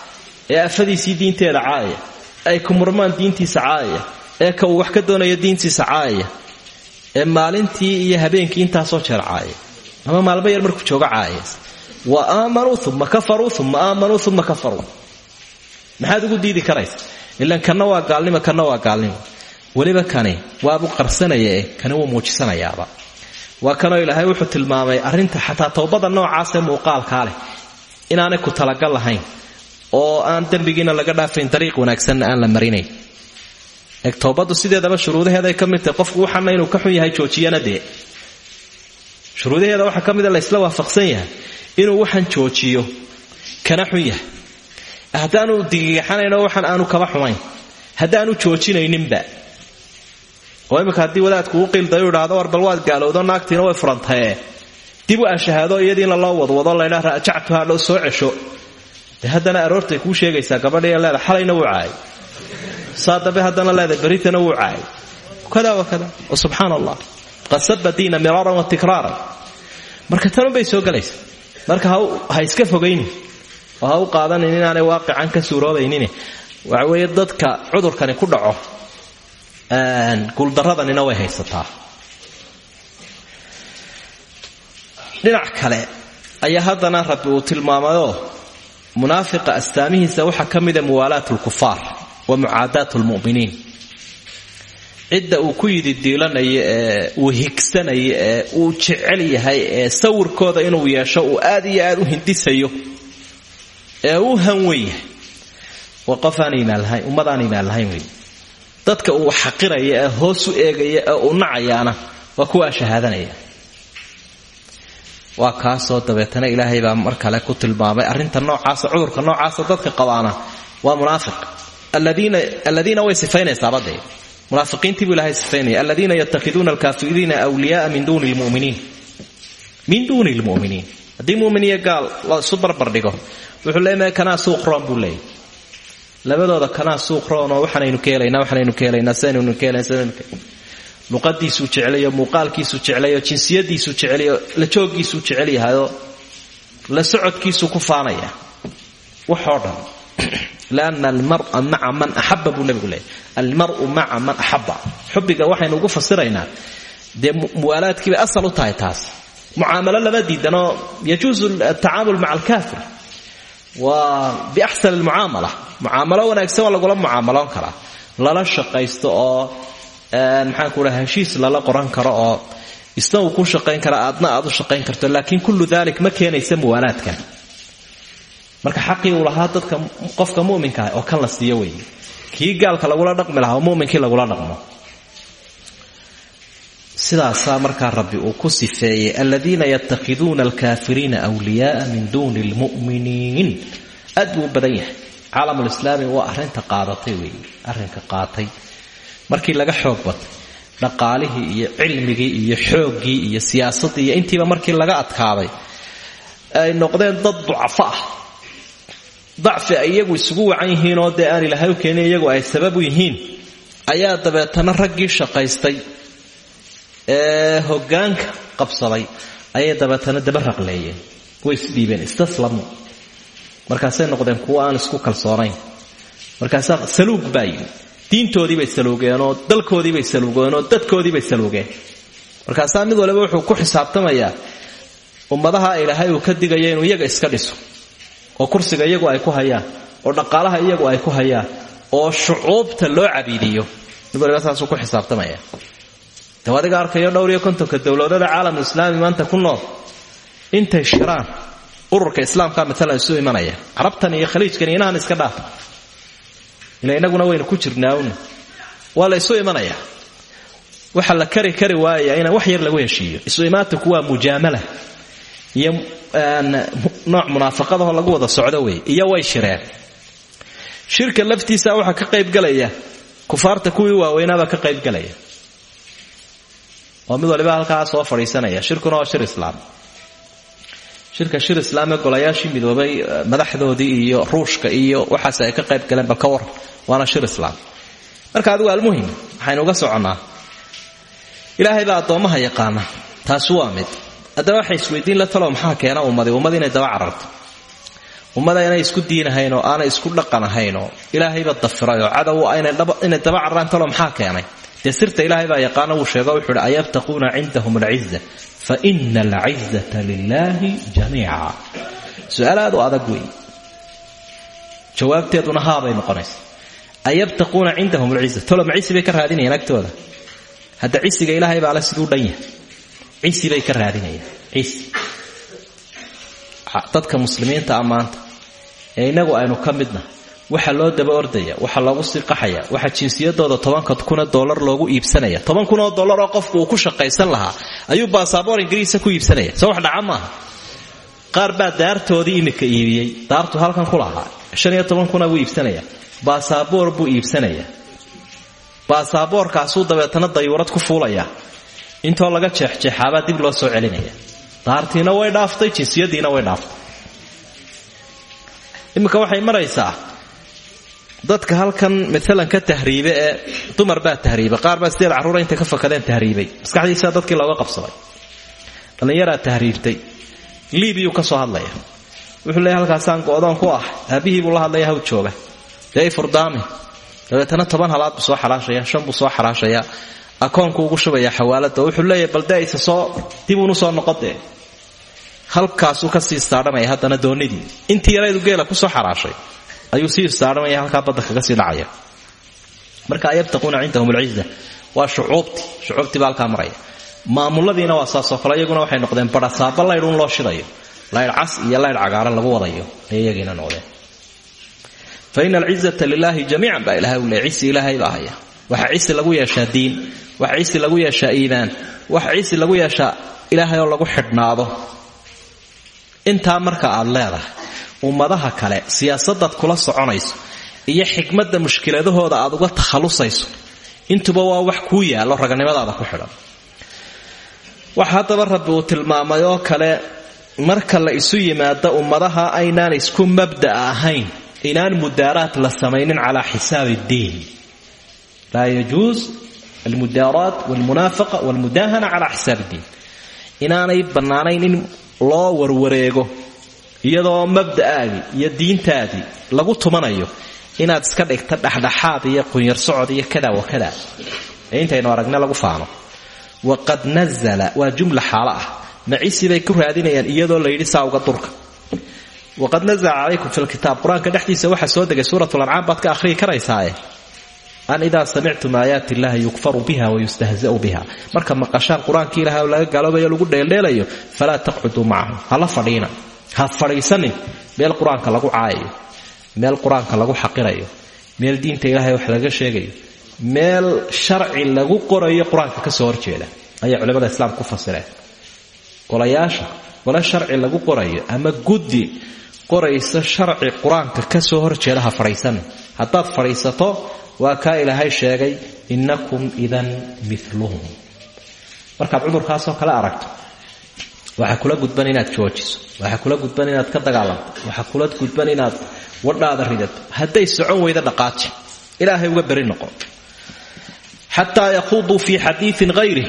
Ee afadiisii diinteeda caayaya ay ku murmaan diintiisa caayaya ee ka uu wax ka doonayo diintiisa caayaya ee maalintii iyo habeenkii intaasoo jeer caayaya ama maalmo yar markuu joogo caayaya wa aamanuu uma kafaruu uma aamanuu uma kafaruu maxaad ugu diidi karaysa ilan kanna waa gaalnimo kanna waa gaalnimo. Weliba kani waabu qarsanaya eh kani wuu muujisanayaaba. Waa kanoo ilaahay wuxuu tilmaamay arrinta xataa towbada noocaasee muuqaalkaa leh. Inaanay ku talagal lahayn oo aan dembigiina laga dhaafayn dariiq wanaagsanna aan la marinayn eeg towbaddu sideedaba shuruudaheeday ka mid tahay qofku waxana inuu ka xun yahay joojiyana shuruudaheeda waxaa ka mida laysla waafaqsan yahay inuu waxaan joojiyo kana xun yahay haddaanu digigaxanayno waxaan aanu kaba xumayn. Haddaanu joojinayninba. Oo imminka haddii wadaadku u qiildayu idhaahdo war bal gaalowdo naagtiina way furantaye dib u ashahaado iyadiina loo wadwado laydhaa rajactuha dhow soo cesho. De haddana aroortay kuu sheegaysaa gabadhii leeda xalayna wuu caayay saa dambe haddana leeda beritana wuu caayay kada wa kada wa subxaana allah qad saba diina miraaran wa tikraaran. Marka tanunbay soo gelaysa marka ha iska fogaynin oo u qaadanin inaanay waaqican ka suuroobaynin waxa weeye dadka cudurkani ku dhaco guuldarradanina way haysataa. Dhinac kale ayaa haddana rabbi uu tilmaamayoo munaafiqa astaamihiisa waxaa ka mida muwaalaat lkufaar wa mucaadaat lmu'miniin cidda uu ku yidi diilanayo ee uu higsanayo uu jecel yahay sawirkooda inuu yeesho uu aad iyo aad u hindisayo ee u hanwen yahay. Waa qof aan iimaan lahayn ummad dadka uu xaqiraya ee hoos u eegaya ee uu nacayaana waa kuwaa shahaadanaya waa kaasoo dabeetana ilaahay baa mar kale ku tilmaamay arrinta noocaasa cudurka noocaasa dadka qabaana waa munaafiq. Aladiina way sifaynaysaabadee munaafiqiintii buu ilahay sifaynaya. Aladiina yatakhiduuna alkaafiriina wliyaaa min duuni lmuminiin min duuni lmuminiin haddii mumin gaal la isu barbardhigo wuxuu leeyahay kanaa suuq roon buu leeyahy labadooda kanaa suuq roon oo waxaanaynu ka helaynaa waxaanaynu ka helaynaa sidanaynu ka helaynaa sidanaynu ka luqadiisuu jinsiyadiisuu jeclayo la jooggiisuu jecel la socodkiisuu ku faanaya. Waxoo dhan. *clears throat* Lianna almara maca man axaba buu leeyay almaru maca man axaba xubbiga waxaynu ugu fasiraynaa dee muwaalaadkiibay asal u tahay taas. Mucaamalo lama diidanoo yajuusu atacaamul maca alkaafir waa biaxsan almucaamala mucaamalo wanaagsan waa lagula mucaamaloon karaa. Lala shaqaysto oo maxaan ku dhaha heshiis lala qoran karo oo isna uu ku shaqayn kara aadna aad u shaqayn karto laakiin kullu dalik ma keenaysa muwaalaadkan. Marka xaqii uu lahaa dadka qofka muminka ah oo kan la siiyo wey kii gaalka lagula dhaqmi lahaa oo muminkii lagula dhaqmo sidaasaa markaa rabbi uu ku sifeeyey aladiina yatakhiduuna alkaafiriina wliyaaa min duuni lmuminiin aad buu u badan yahay. Caalamulislaami waa arinta qaadatay wey arrinka qaatay. Markii laga xoog batay dhaqaalihii iyo cilmigii iyo xooggii iyo siyaasaddii iyo intiiba markii laga adkaaday ay noqdeen dad ducafo ah. Dacfi ay iyagu isugu wacan yihiinoo dee aan ilaahay u keenin iyagu ay sabab u yihiin. Ayaa dabeetana raggii shaqaystay ee hoggaanka qabsaday ayay dabeetana daba raqleeyeen. Way isdhiibeen istaslamuu markaasay noqdeen kuwo aan isku kalsoonayn. Markaasaa saluug baa yimi diintoodiibay saluugeenoo dalkoodiibay saluugeenoo dadkoodiibay saluugeen. Markaasaa mid waliba wuxuu ku xisaabtamayaa ummadaha ilaahay uu ka digaya inuu iyaga iska dhiso oo kursiga iyagu ay ku hayaan oo dhaqaalaha iyagu ay ku hayaan oo shucuubta loo cabiidiyo. Mid waliba saasuu ku xisaabtamaya adiga arkayo dhowr iyo kontonka dowladada caalamulislaami maanta ku nool. Intay shiraan ururka islaamka maalan isu imanaya? Carabtan iyo khaliijkan inahan iska dhaaf? Ila inaguna waynu ku jirnaaun waa la imanaya? Waxa la kari kari waaya inaan wax yar lagu heshiiyo. Isu imaatinku waa mujaamala. Iyo nooc munaafaqadahoo lagu wada socdo wey. Iyo way shireen. Shirka laftiisa waxaa ka qaybgalaya kufaarta kuwii waaweynaabaa ka qaybgalaya oo mid waliba halkaa soo fadhiisanaya. Shirkuna waa shir islaam. Shirka shir islaamee golayaashii midoobay madaxdoodii iyo ruushka iyo waxaas ay ka qayb galeen bal war waana shir islaam. Marka adigu almuhim waxaynu uga soconnaa. Ilaahay baa addoommaha yaqaana taasi waa mid. Haddaba waxay isweydiin la talow maxaa keena ummadi? Ummad inay daba cararto. Ummada inay isku diinahayn aanay isku dhaqanahayn oo ilaahayba dafiray oo cadow inay daba cararaan talow maxaa keenay dee sirta ilaahay baa yaqaana wuu sheego wuxuu hi ayabtaquuna cindahum alciza fa ina alcizata lilaahi jamiica. Su'aal aad u adag wey jawaabteeduna haabay noqonaysa. Ayabtaquuna cindahum alciza tolo ma cisi bay ka raadinayaan agtooda. Hadda cisiga ilaahay baa le siduu dhan yahay. Cisi bay ka raadinayaan. Cisi. Dadka muslimiinta a maanta ee innagu aynu ka midna waxa loo daba ordaya waxa loogu sii qaxaya waxa jinsiyadooda tobanka kuna dolar loogu iibsanaya. Toban kun oo oo qofku ku shaqaysan lahaa ayuu baasaboor ingiriisa ku iibsanaya. Soo wax qaar baa daartoodii imika iibiyey daartu halkan ku lahaa. Shan iyo toban kuna buu iibsanaya. Baasaboor buu iibsanaya. Dabeetana dayuurad ku fuulaya. Intoo laga jeexjeexaabaa dib loo soo celinaya. Daartiina way dhaaftay jinsiyadiina way dhaaftay. Iminka waxay maraysaa dadka halkan maalan ka tahriibe ee dumar baa tahriibay qaar baa sideed carruura intay ka fakadeen tahriibay. Maskaxdiisa dadkii looga qabsaday. Dhallinyaraa tahriibtay. Liibiyuu ka soo hadlaya wuxuu leeyahy halkaasaan go'doon ku ah. Aabbihii buu la hadlaya haw jooga. Dee furdaami. Dabeetana toban halaad soo xalaashaya shan buu soo xalaashayaa akoonku ugu shubaya xawaalada wuxuu leeyahay baldeisa soo dibuunu soo noqodee halkaasuu ka sii istaadhamaya haddana doonidii. Intii yaraydu geela ku soo xaraashay ayuu sii istaadhamaya halkaa badda kaga sii dhacaya. Marka yabtaquuna cindahum alciza waa shucuubtii shucuubtii baa halkaa maraya. Maamuladiina waa saasoo kale waxay noqdeen barasaaba laydhuun loo shidayo. Laydh cas iyo laydh cagaaran lagu wadayo ayay iyagiina fa ina alcizata lilaahi jamiican baa ilahay u leey cisi ilaahay waxa cisi lagu yeeshaa diin. Waxa cisi lagu yeeshaa iimaan. Waxa cisi lagu yeeshaa ilaahay oo lagu xidhnaado. Intaa marka aad leedahay ummadaha kale siyaasadaad kula soconayso iyo xikmadda mushkiladahooda aad uga takhalusayso. Intuba waa wax kuu yaallo raganimadaada ku xidhan. Waxa haddaba rabbi uu tilmaamay oo kale marka la isu yimaado ummadaha aynaan isku mabda'a ahayn. Inaan mudaaraad la samaynin calaa xisaabi iddiin laa yajuus almudaaraat walmunaafaqa walmudaahana calaa xisaab iddiin inaanay bannaanayn in loo warwareego iyadoo mabda'aadii iyo diintaadii lagu tumanayo inaad iska dhigta dhexdhexaad iyo qunyar socod iyo kada wa kada. Ee aragne lagu faano. Waqad nazala waa jumla xaalo ah. Macisi bay ku raadinayaan iyadoo layidhi saa uga durka. Waqad nazala calaykum fi lkitaab qur'aanka dhexdiisa waxaa soo degay suurat lancaam baad ka akhriyi karaysaaye. An idaa samictum aayaati illahi yukfaru biha wayustahzau biha. Marka maqashaan qur'aanka ilaah laga gaaloobayo lagu dheeldheelayo falaa taqcuduu macahum hala fadhiina ha fadhiisanin meel qur'aanka lagu caayayo meel qur'aanka lagu xaqirayo meel diinta ilaahay wax laga sheegayo meel sharci lagu qorayo qur'aanka ka soo horjeeda ayay culimada islaam ku fasireen. Golayaasha gole sharci lagu qorayo ama guddi qoraysa sharci qur'aanka ka soo horjeeda ha fadhiisanin haddaad fadhiisato waa kaa ilaahay sheegay innakum idan miluhum markaad cudurkaasoo kale aragto waxaa kula gudban inaad joojiso. Waxaa kula gudban inaad ka dagaalamto waxaa kula gudban inaad wadhaada ridato. Hadday socon weyda dhaqaaji. Ilaahay uga beri noqo. Xataa yaquuduu fi xadiiin hayrih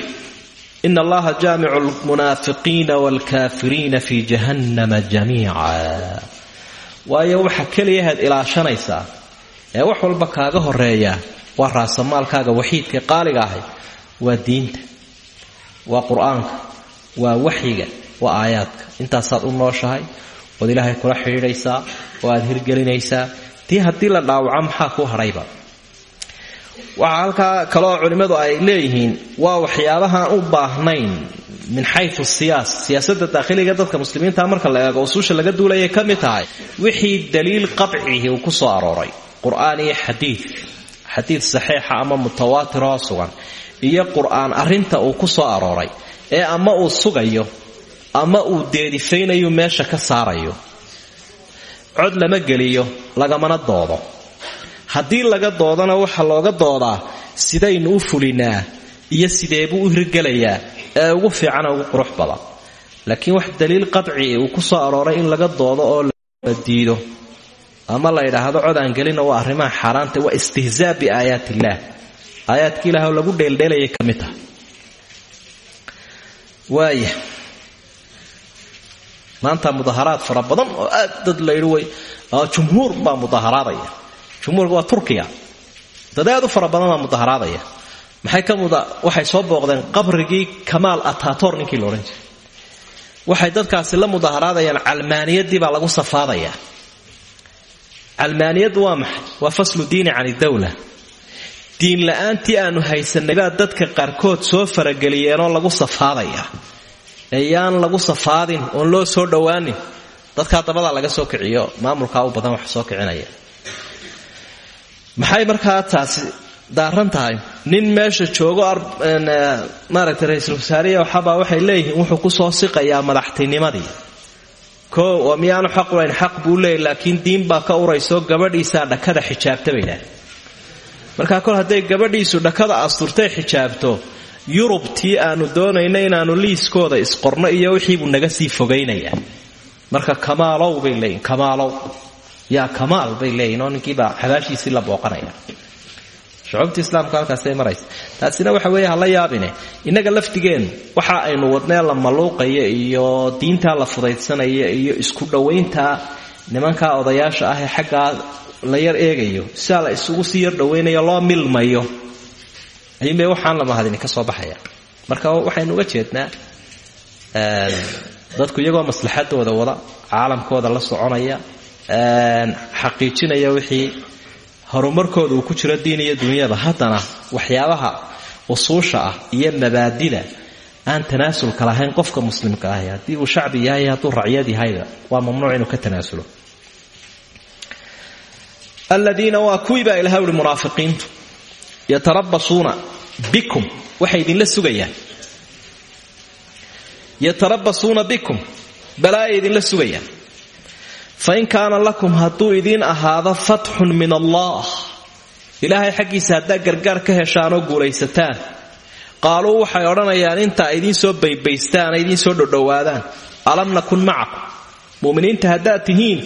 ina allaha jaamicu lmunaafiqiina waalkaafiriina fi jahannama jamiica. Waayo waxa keliyahaad ilaashanaysaa ee wax walba kaaga horreeya waa raasamaalkaaga waxiidka qaaliga ahay waa diinta waa qur'aanka waa waxyiga waa aayaadka. Intaasaad u nooshahay ood ilaahay kula xidhiidhaysaa oo aad hirgelinaysaa tii haddii la dhaawaco maxaa kuu hadhayba waxaa halkaa kaloo culimmadu ay leeyihiin waa waxyaabahaan u baahnayn min xayu siyaas siyaasada daakhiliga dadka muslimiinta marka la eego usuusha laga duulayay ka mid tahay wixii daliil qadcihi uu ku soo arooray. Qur'aan iyo xadiid xadiid saxiixa ama mutawaatiroo sugan iyo qur'aan arrinta uu ku soo arooray ee ama uu sugayo ama uu deedifaynayu meesha ka saarayo. Cod lama geliyo lagamana doodo. Haddii laga doodana waxa looga doodaa sidaynu u fulinaa iyo sideebuu u hirgelayaa ee ugu fiicana ugu qurux badan. Laakiin wax daliil qadci uu ku soo arooray in laga doodo oo la diido. Ama la yidhaahdo cod aan gelina waa arrimaha xaaraanta waa istihzaa biaayaat illaah aayaadka ilaah oo lagu dheeldheelayay ka mid tahay waaya maanta mudaharaad fara badan oo aad dad layidhi way jumhuur baa mudaharaadaya. Jumhuurka waa turkiya. Dad aad u fara badan mudaharaadaya. Maxay ka muda waxay soo booqdeen qabrigii kamaal atator ninkii la odhan jiray. Waxay dadkaasi la mudaharaadayaan calmaaniyadii baa lagu safaadayaa calmaaniyaddu waa maxay? Waa faslu diini can idawla diin la'aantii aanu haysanay baa dadka qaarkood soo farageliyeenoo lagu safaadaya eyaan lagu safaadin oon loo soo dhowaanin. Dadkaa dabadaa laga soo kiciyo maamulkaa u badan wax soo kicinaya. Maxay markaa taasi daaran tahay? Nin meesha joogo maaragtay ra'iisul wasaariya waxabaa waxay leeyihiin wuxuu ku soo siqayaa madaxtinimadii. O oo miyaanu xaq ulayn xaq buu leeyay laakiin diin baa ka urayso gabadhiisaa dhakada xijaabta bay idhaah markaa kol hadday gabadhiisu dhakada asturtay xijaabto yurub tii aanu doonayna inaanu liiskooda isqorno iyo wixiibuu naga sii fogaynayaa. Marka kamaalow bay leeyihiin kamaalow. Yaa kamaal bay leeyihiin oo ninkiibaa xabaashiisii la booqanaya. Shucuubta islaamka halkaasay maraysa. Taasina waxa weeye hala yaabine. Innaga laftigeennu waxa aynu wadnee la maluuqaya iyo diintaa la fudaydsanaya iyo isku dhowaynta nimankaa odayaasha ah ee xaggaa la yar eegayo. Sidaa la isugu sii yar loo milmayo ayuunbay waxaan la mahadini ka soo baxaya. Marka waxaynu uga jeednaa dadku iyagoo maslaxadooda wada caalamkooda la soconaya xaqiijinaya wixii horumarkooda uu ku jiro diin iyo dunyada. Haddana waxyaabaha usuusha ah iyo mabaadida aan tanaasulka lahayn qofka muslimka ahi haddii uu shacbi yahay hadduu racyad yahayba waa mamnuuc inuu ka tanaasulo. Aladiina waa kuwii baa ilaha uhi munaafiqiintu yatarabasuuna bikum waxay idinla sugayaan. Yatarabasuuna bikum balaaya idinla sugayaan. Fain kaana lakum hadduu idiin ahaado fatxun min allah. Ilaahay xaggiisa haddaa gargaar ka heshaanoo guulaysataan. Qaaluu waxay odhanayaan inta ay idiin soo baybaystaan ay idiin soo dhodhowaadaan alam nakun macakum? Muminiinta haddaad tihiin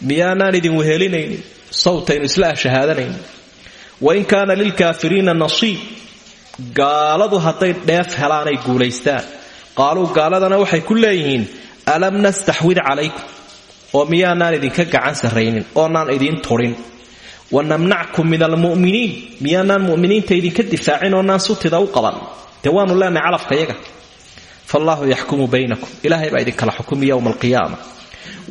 miyaanaan idin wehelinaynin. Sawtaynu isla ashahaadanaynin wain kaana lilkaafiriina nasiib gaaladu hadday dheef helaanay guulaystaan qaaluu gaaladana waxay ku leeyihiin alam nastaxwid calaykum oo miyaanaan idinka gacan sarraynin oonaan idiin turin wa namnackum min almu'miniin miyaanaan mu'miniinta idinka difaacin oonaan sutida u qaban dee waanu leenahay calafkayaga faallaahu yaxkumu baynakum ilaahay baa idinkala xukumi yowma alqiyaama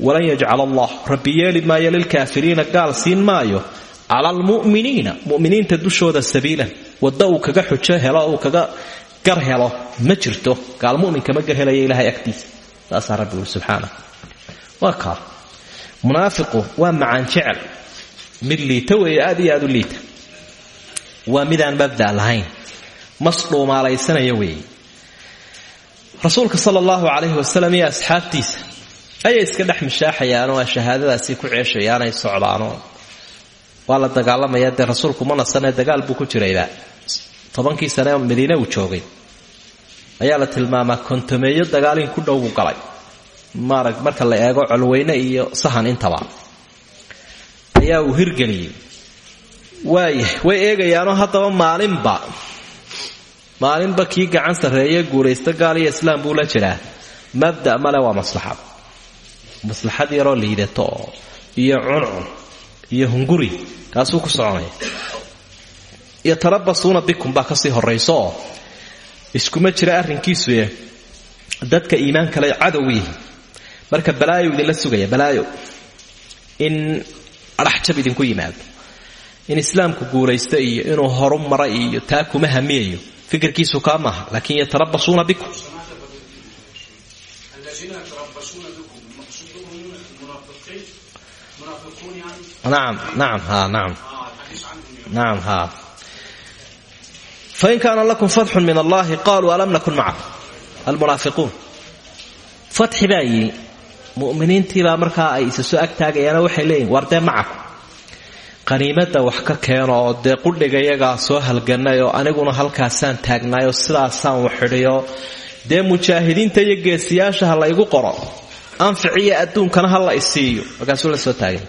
walan yajcala allah rabbi yeeli maayo lilkaafiriina gaal siin maayo cala almu'miniina mu'miniinta dushooda sabiilan wadda uu kaga xujo helo uu kaga gar helo ma jirto. Gaal mu'minka ma gar helaya ilahay agtiisa. Saasaa rabbi uri subxaana. Waa kaa munaafiqu waa macaan jecel. Mid liita weeye aad iyo aad u liita. Waa midaan mabda lahayn. Mas dhuumaalaysanaya weeye. Rasuulka sala allahu calayhi wasalam iyo asxaabtiisa ayay iska dhex mishaaxayaanoo shahaadadaasi ku ceeshayaanay socdaanoo waa la dagaalamaya dee rasuulku ma nasanee dagaal buu ku jirayba tobankii sane madiine uu joogay. Ayaa la tilmaamaa kontomeeyo dagaalin ku dhow buu galay. Maarag marka la eego colweyne iyo sahan intaba. Ayaa uu hirgeliyey. Waaya way eegayaanoo haddaba maalinba. Maalinba kii gacan sarreeye guulaysta gaal iyo islaam buu la jiraa. Mabda male waa maslaxad maslaxad yaroo liidato oo iyo cuncun iyo hunguri kaasuu ku soconaya yatarabasuuna bikum baa ka sii horayso oo iskuma jira arrinkiisuye dadka iimaan kale cadow yihi. Marka balaayo idinla sugaya balaayo. In adhaxjab idinku yimaado. In islaamku guulaysto iyo inuu horu mara iyo taa kuma hamiyayo. Fikirkiisu kaa maaha laakin yatarabasuuna bikum fain kaana lakum fatxun min allahi qaluu alam nakun macakum almunaafiquun fatxi baa yidhi mu'miniintiibaa markaa ay isa soo agtaagayaano waxay leeyihiin war dee macakum qaniimadda wax ka keeno oo dee qudhigayagaa soo halganay oo aniguna halkaasaan taagnaayoo sidaasaan waxidhiyo dee mujaahidiinta iyo geesiyaasha ha la igu qoro. Anficiyo adduunkana ha la isiiyo markaasuu la soo taagay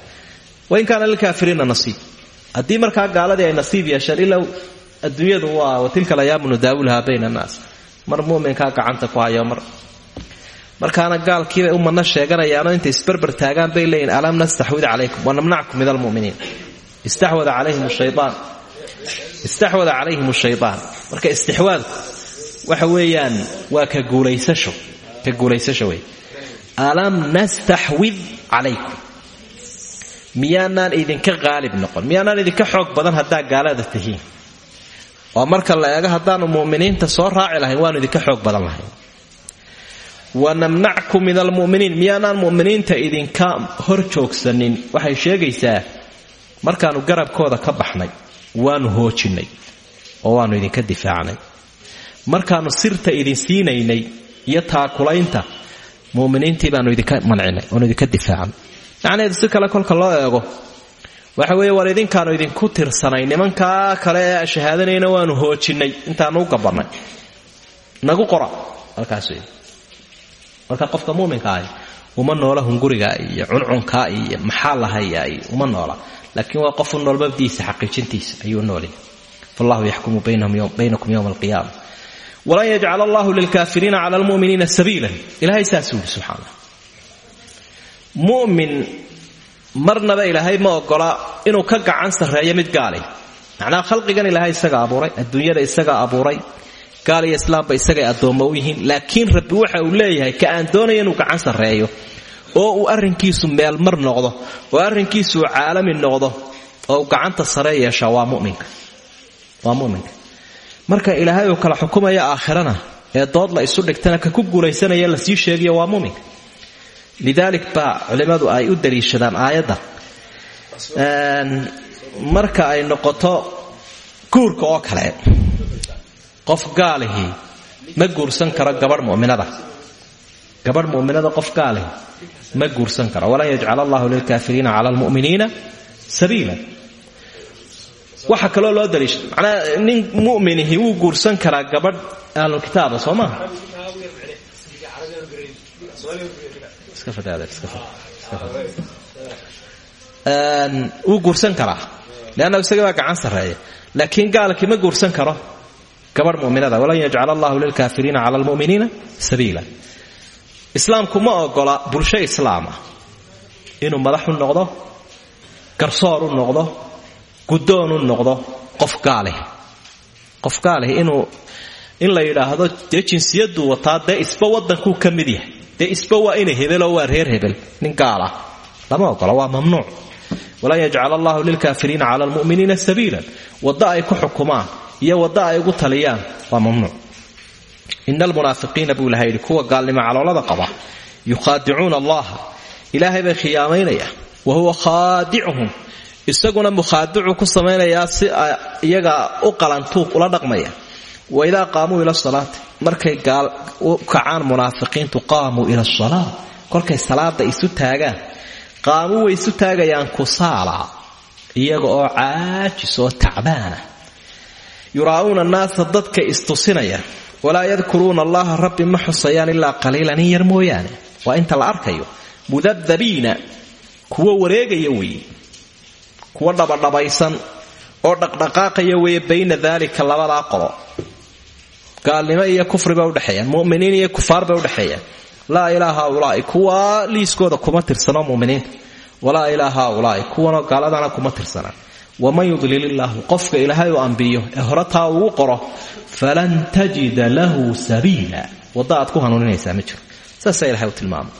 wain kaana lilkaafiriina nasiib. Haddii markaa gaaladii ay nasiib yeesheen ilaa adduunyadu waa watilka layaamu nudaawilhaa bayna annaas mar muminkaa gacanta ku hayo mar. Markaana gaalkiibay u madna sheeganayaanoo intay isberber taagaan bay leeyihiin alam nastaxwid calaykum wanamnackum min almuminiin. Istaxwada calayhim shayaan istaxwada calayhim shayaan marka istixwaadku waxa weeyaan waa ka guulaysasho. Wey alam nastaxwid calaykum miyaanaan idinka qaalib noqon. Miyaanaan idinka xoog badan haddaa gaalada tihiin. Oo marka la eego haddaanu muminiinta soo raaci lahayn waanu idinka xoog badan lahayn. Wa namnackum min almuminiin miyaanaan muminiinta idinka hor joogsanin. Waxay sheegaysaa markaanu garabkooda ka baxnay waanu hoojinnay oo waanu idinka difaacnay. Markaanu sirta idin siinaynay iyo taakulaynta muminiintii baanu idinka mancinay oonu idinka difaacnay macnaheedu si kale kolka loo eego. Waxa weeye war idinkaanu idinku tirsanay nimankaa kale ee shahaadanayna waanu hoojinnay intaanu u gabannay nagu qora halkaas wey marka qofka muminka ahi uma noola hunguriga iyo cuncunkaa iyo maxaa lahaya uma noola. Laakiin waa qofu nool mabdiisa xaqiijintiisa ayuu noolya fallahu yaxkumu baynakum yowma alqiyaama walan yajcala allahu lilkaafiriina cala lmuminiina sabiilan ilahay saasuu subxaana mumin marnaba ilaahay ma ogola inuu ka gacan sarreeyo mid gaali. Macnaha khalqigan ilaahay isaga abuuray adduunyada isaga abuuray gaal iyo islaamba isagay addoommo u yihiin. Laakiin rabbi waxa uu leeyahay ka aan doonaya inuu gacan sarreeyo oo uu arrinkiisu meelmar noqdo oo arrinkiisu caalami noqdo oo uu gacanta sare yeeshaa waa muminka waa muminka marka ilaahay uu kala xukumaya aakhirana ee dood la isu dhigtana ka ku guulaysanaya la sii sheegayo waa muminka lidaalik baa culimmadu ay u daliishadaan aayadda. Marka ay noqoto guurka oo kale qof gaalihii ma guursan karo gabadh muminada. Gabadh muminada qof gaalihi ma guursan karo. Walan yajcal allahu lilkaafiriina cala lmuminiina sabiila. Waxaa kaloo loo daliisha manaa nin muminihi wuu guursan karaa gabadh ahlulkitaaba soo maha wuu guursan karaa leanna isaga baa gacan sarreeya laakiin gaalkii ma guursan karo gabadh muminada walan yajcal allahu lilkaafiriina cala lmuminiina sabiila. Islaamku ma ogola bulsho islaama inuu madax u noqdo garsoor u noqdo guddoon u noqdo qof gaalih qof gaalih inuu in la yidhaahdo dee jinsiyaduu wataa dee isba waddankuu ka mid yahay dee isba waa ina hebeloo waa reer hebel. Nin gaalah lama ogola waa mamnuuc. Walan yajcal allahu lilkaafiriina cala lmuminiina sabiilan. Wadda ay ku xukumaan iyo wadda ay ugu taliyaan waa mamnuuc. Ina almunaafiqiina buu ilaha yidhi kuwa gaalnimo caloolada qaba yukhaadicuuna allaha. Ilaahay bay khiyaamaynayaan wa huwa khaadicuhum. Isaguna mukhaadicu ku samaynayaa si iyaga u qalantuuq ula dhaqmaya. Wa idaa qaamuu ila salaati markay u kacaan munaafiqiintu qaamuu ila salaa kolkay salaada isu taagaan. Qaamuu way isu taagayaan kusaala iyaga oo caajis oo tacbaana. Yuraa'uuna annaasa dadka istusinaya. Walaa yadkuruuna allaha rabbi ma xusayaan ilaa qaliilan in yar mooyaane. Waa inta la arkayo mudabdabiina kuwa wareegaya weeye kuwa dhabadhabaysan oo dhaqdhaqaaqaya weeye bayna daalika labadaa qolo gaalnimo iyo kufribay udhexeeyaan muminiin iyo kufaar bay udhexeeyaan laa ilaa haaulaai kuwa liiskooda kuma tirsano muminiinta walaa ilaa haaulaai kuwanoo gaaladana kuma tirsanaan waman yudlil illaahu qofka ilaahay uu ambiyo ee ugu qoro falan tajida lahu sabiila. Wadda ku hanuuninaysaa ma jiro. Saasaa ilahay u tilmaamay.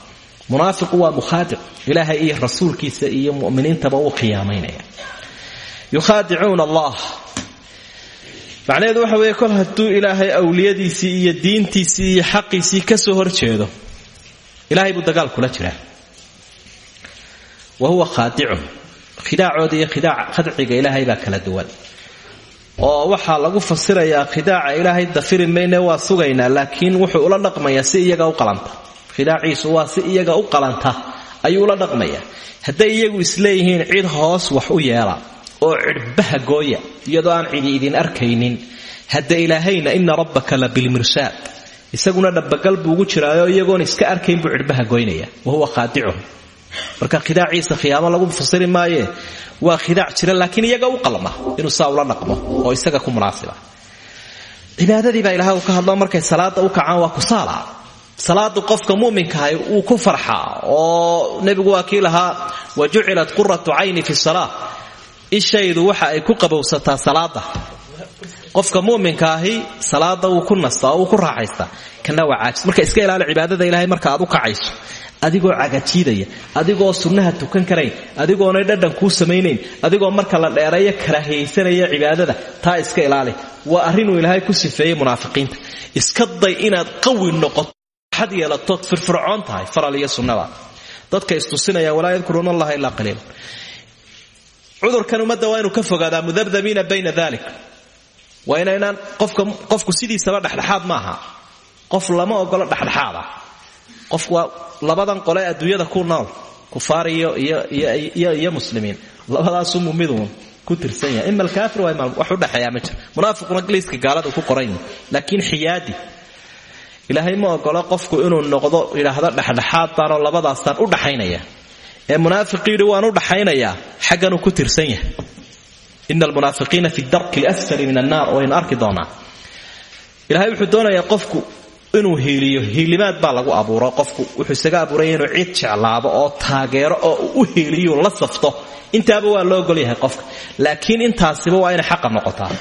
Munaafiqu waa mukhaadic ilaahay iyo rasuulkiisa iyo muminiintaba uu khiyaamaynaya yukhaadicuuna allah macnaheedu waxa weeye kol hadduu ilaahay awliyadiisii iyo diintiisii iyo xaqiisii ka soo hor jeedo ilaahay buu dagaal kula jiraa. Wa huwa khaadicun khidaacooda iyo khadciga ilaahay baa kala duwan. Oo waxaa lagu fasirayaa khidaaca ilaahay dafiri mayne waa sugaynaa laakiin wuxuu ula dhaqmayaa si iyaga u qalanta. Khidaaciisu waa si iyaga u qalanta ayuu ula dhaqmayaa hadday iyagu isleeyihiin cid hoos wax u yeela oo cidhbaha gooya iyadoo aan cidi idin arkaynin. Hadda ilaahayna ina rabbaka la bilmirsaad isaguna dhabagal buu ugu jiraayo iyagoon iska arkayn buu cidhbaha goynaya. Wa huwa khaadicuhum. Marka khidaaciisa khiyaamo lagu fasiri maaye waa khidaac jira laakiin iyaga u qalma inuu saa ula dhaqmo oo isaga ku munaasiba. Cibaadadii baa ilahay uu ka hadlo markay salaada u kacaan waa kusaala salaadu qofka muminkahay wuu ku farxaa oo nebigu waa kii lahaa wa jucilat quratu cayni fi salaa ishaydu waxa ay ku qabowsataa salaada qofka muminkaahi salaada wuu ku nastaa oo wuu ku raaxaystaa kana waa caajis. Marka iska ilaali cibaadada ilahay marka aad u kacayso adigoo cagajiidaya adigoo sunnaha tukan karayn adigoonay dhadhan kuu samaynayn adigoo marka la dheereeyo karaahiyaysanaya cibaadada taa iska ilaali. Waa arrinuu ilaahay ku sifeeyey munaafiqiinta. Iska day inaad qawi noqoto xad yeelatood firfircoon tahay faral iyo sunnada. Dadka istusinaya walaa yadkuruuna allaha ilaa qaliila cudurkan ummadda waa inuu ka fogaadaa mudabdabiina bayna dalik waa inaynaan qofku sidiisaba dhexdhexaad maaha. Qof lama ogolo dhexdhexaada. Qofku waa labadan qole adduunyada ku nool kufaar iyo muslimiin. Labadaasu mumiduun ku tirsan yahay. Ima alkaafir wax udhexeeyaa ma jiro munaafiquna liiska gaalada ku qoran laakiin xiyaadi ilaahay ma ogolo qofku inuu noqdo idhaahdo dhexdhexaad baanoo labadaasaan u dhaxaynaya ee munaafiqi yidhi waan u dhaxaynayaa xagganuu ku tirsan yahay. Ina almunaafiqiina fi darki lsfali min annaar waynu arki doonaa. Ilahay wuxuu doonayaa qofku inuu hiiliyo hiilimaad baa lagu abuuro qofku wuxuu isaga abuuraya inuu cid jeclaabo oo taageero oo u hiiliyu la safto. Intaaba waa loo ogolyahay qofka. Laakiin intaasiba waa inay xaqa noqotaa.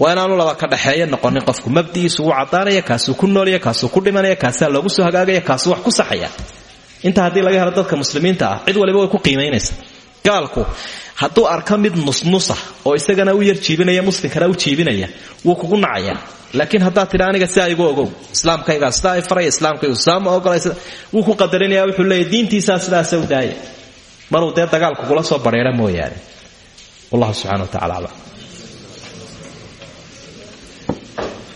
Waa inaanu laba ka dhexeeya noqonin qofku. Mabdi'iisu wuu caddaanaya kaasuu ku noolaya kaasuu ku dhimanaya kaasaa loogu soo hagaagaya kaasuu wax ku saxaya inta haddii laga helo dadka muslimiinta ah cid waliba way ku qiimaynaysa gaalku hadduu arko mid nusnusa oo isagana u yar jiibinaya muslimkana u jiibinaya wuu kugu nacaya. Laakiin haddaad tidha aniga sidaa igu ogow islaamkaygaa sidaa i faraya islaamkaygu sidaa ma ogolay wuu ku qadarinaya wuxuu leeyahy diintiisaa sidaasa u daaya maruu dee dagaalku kula soo badheera mooyaane. Wallahu subxana wa tacala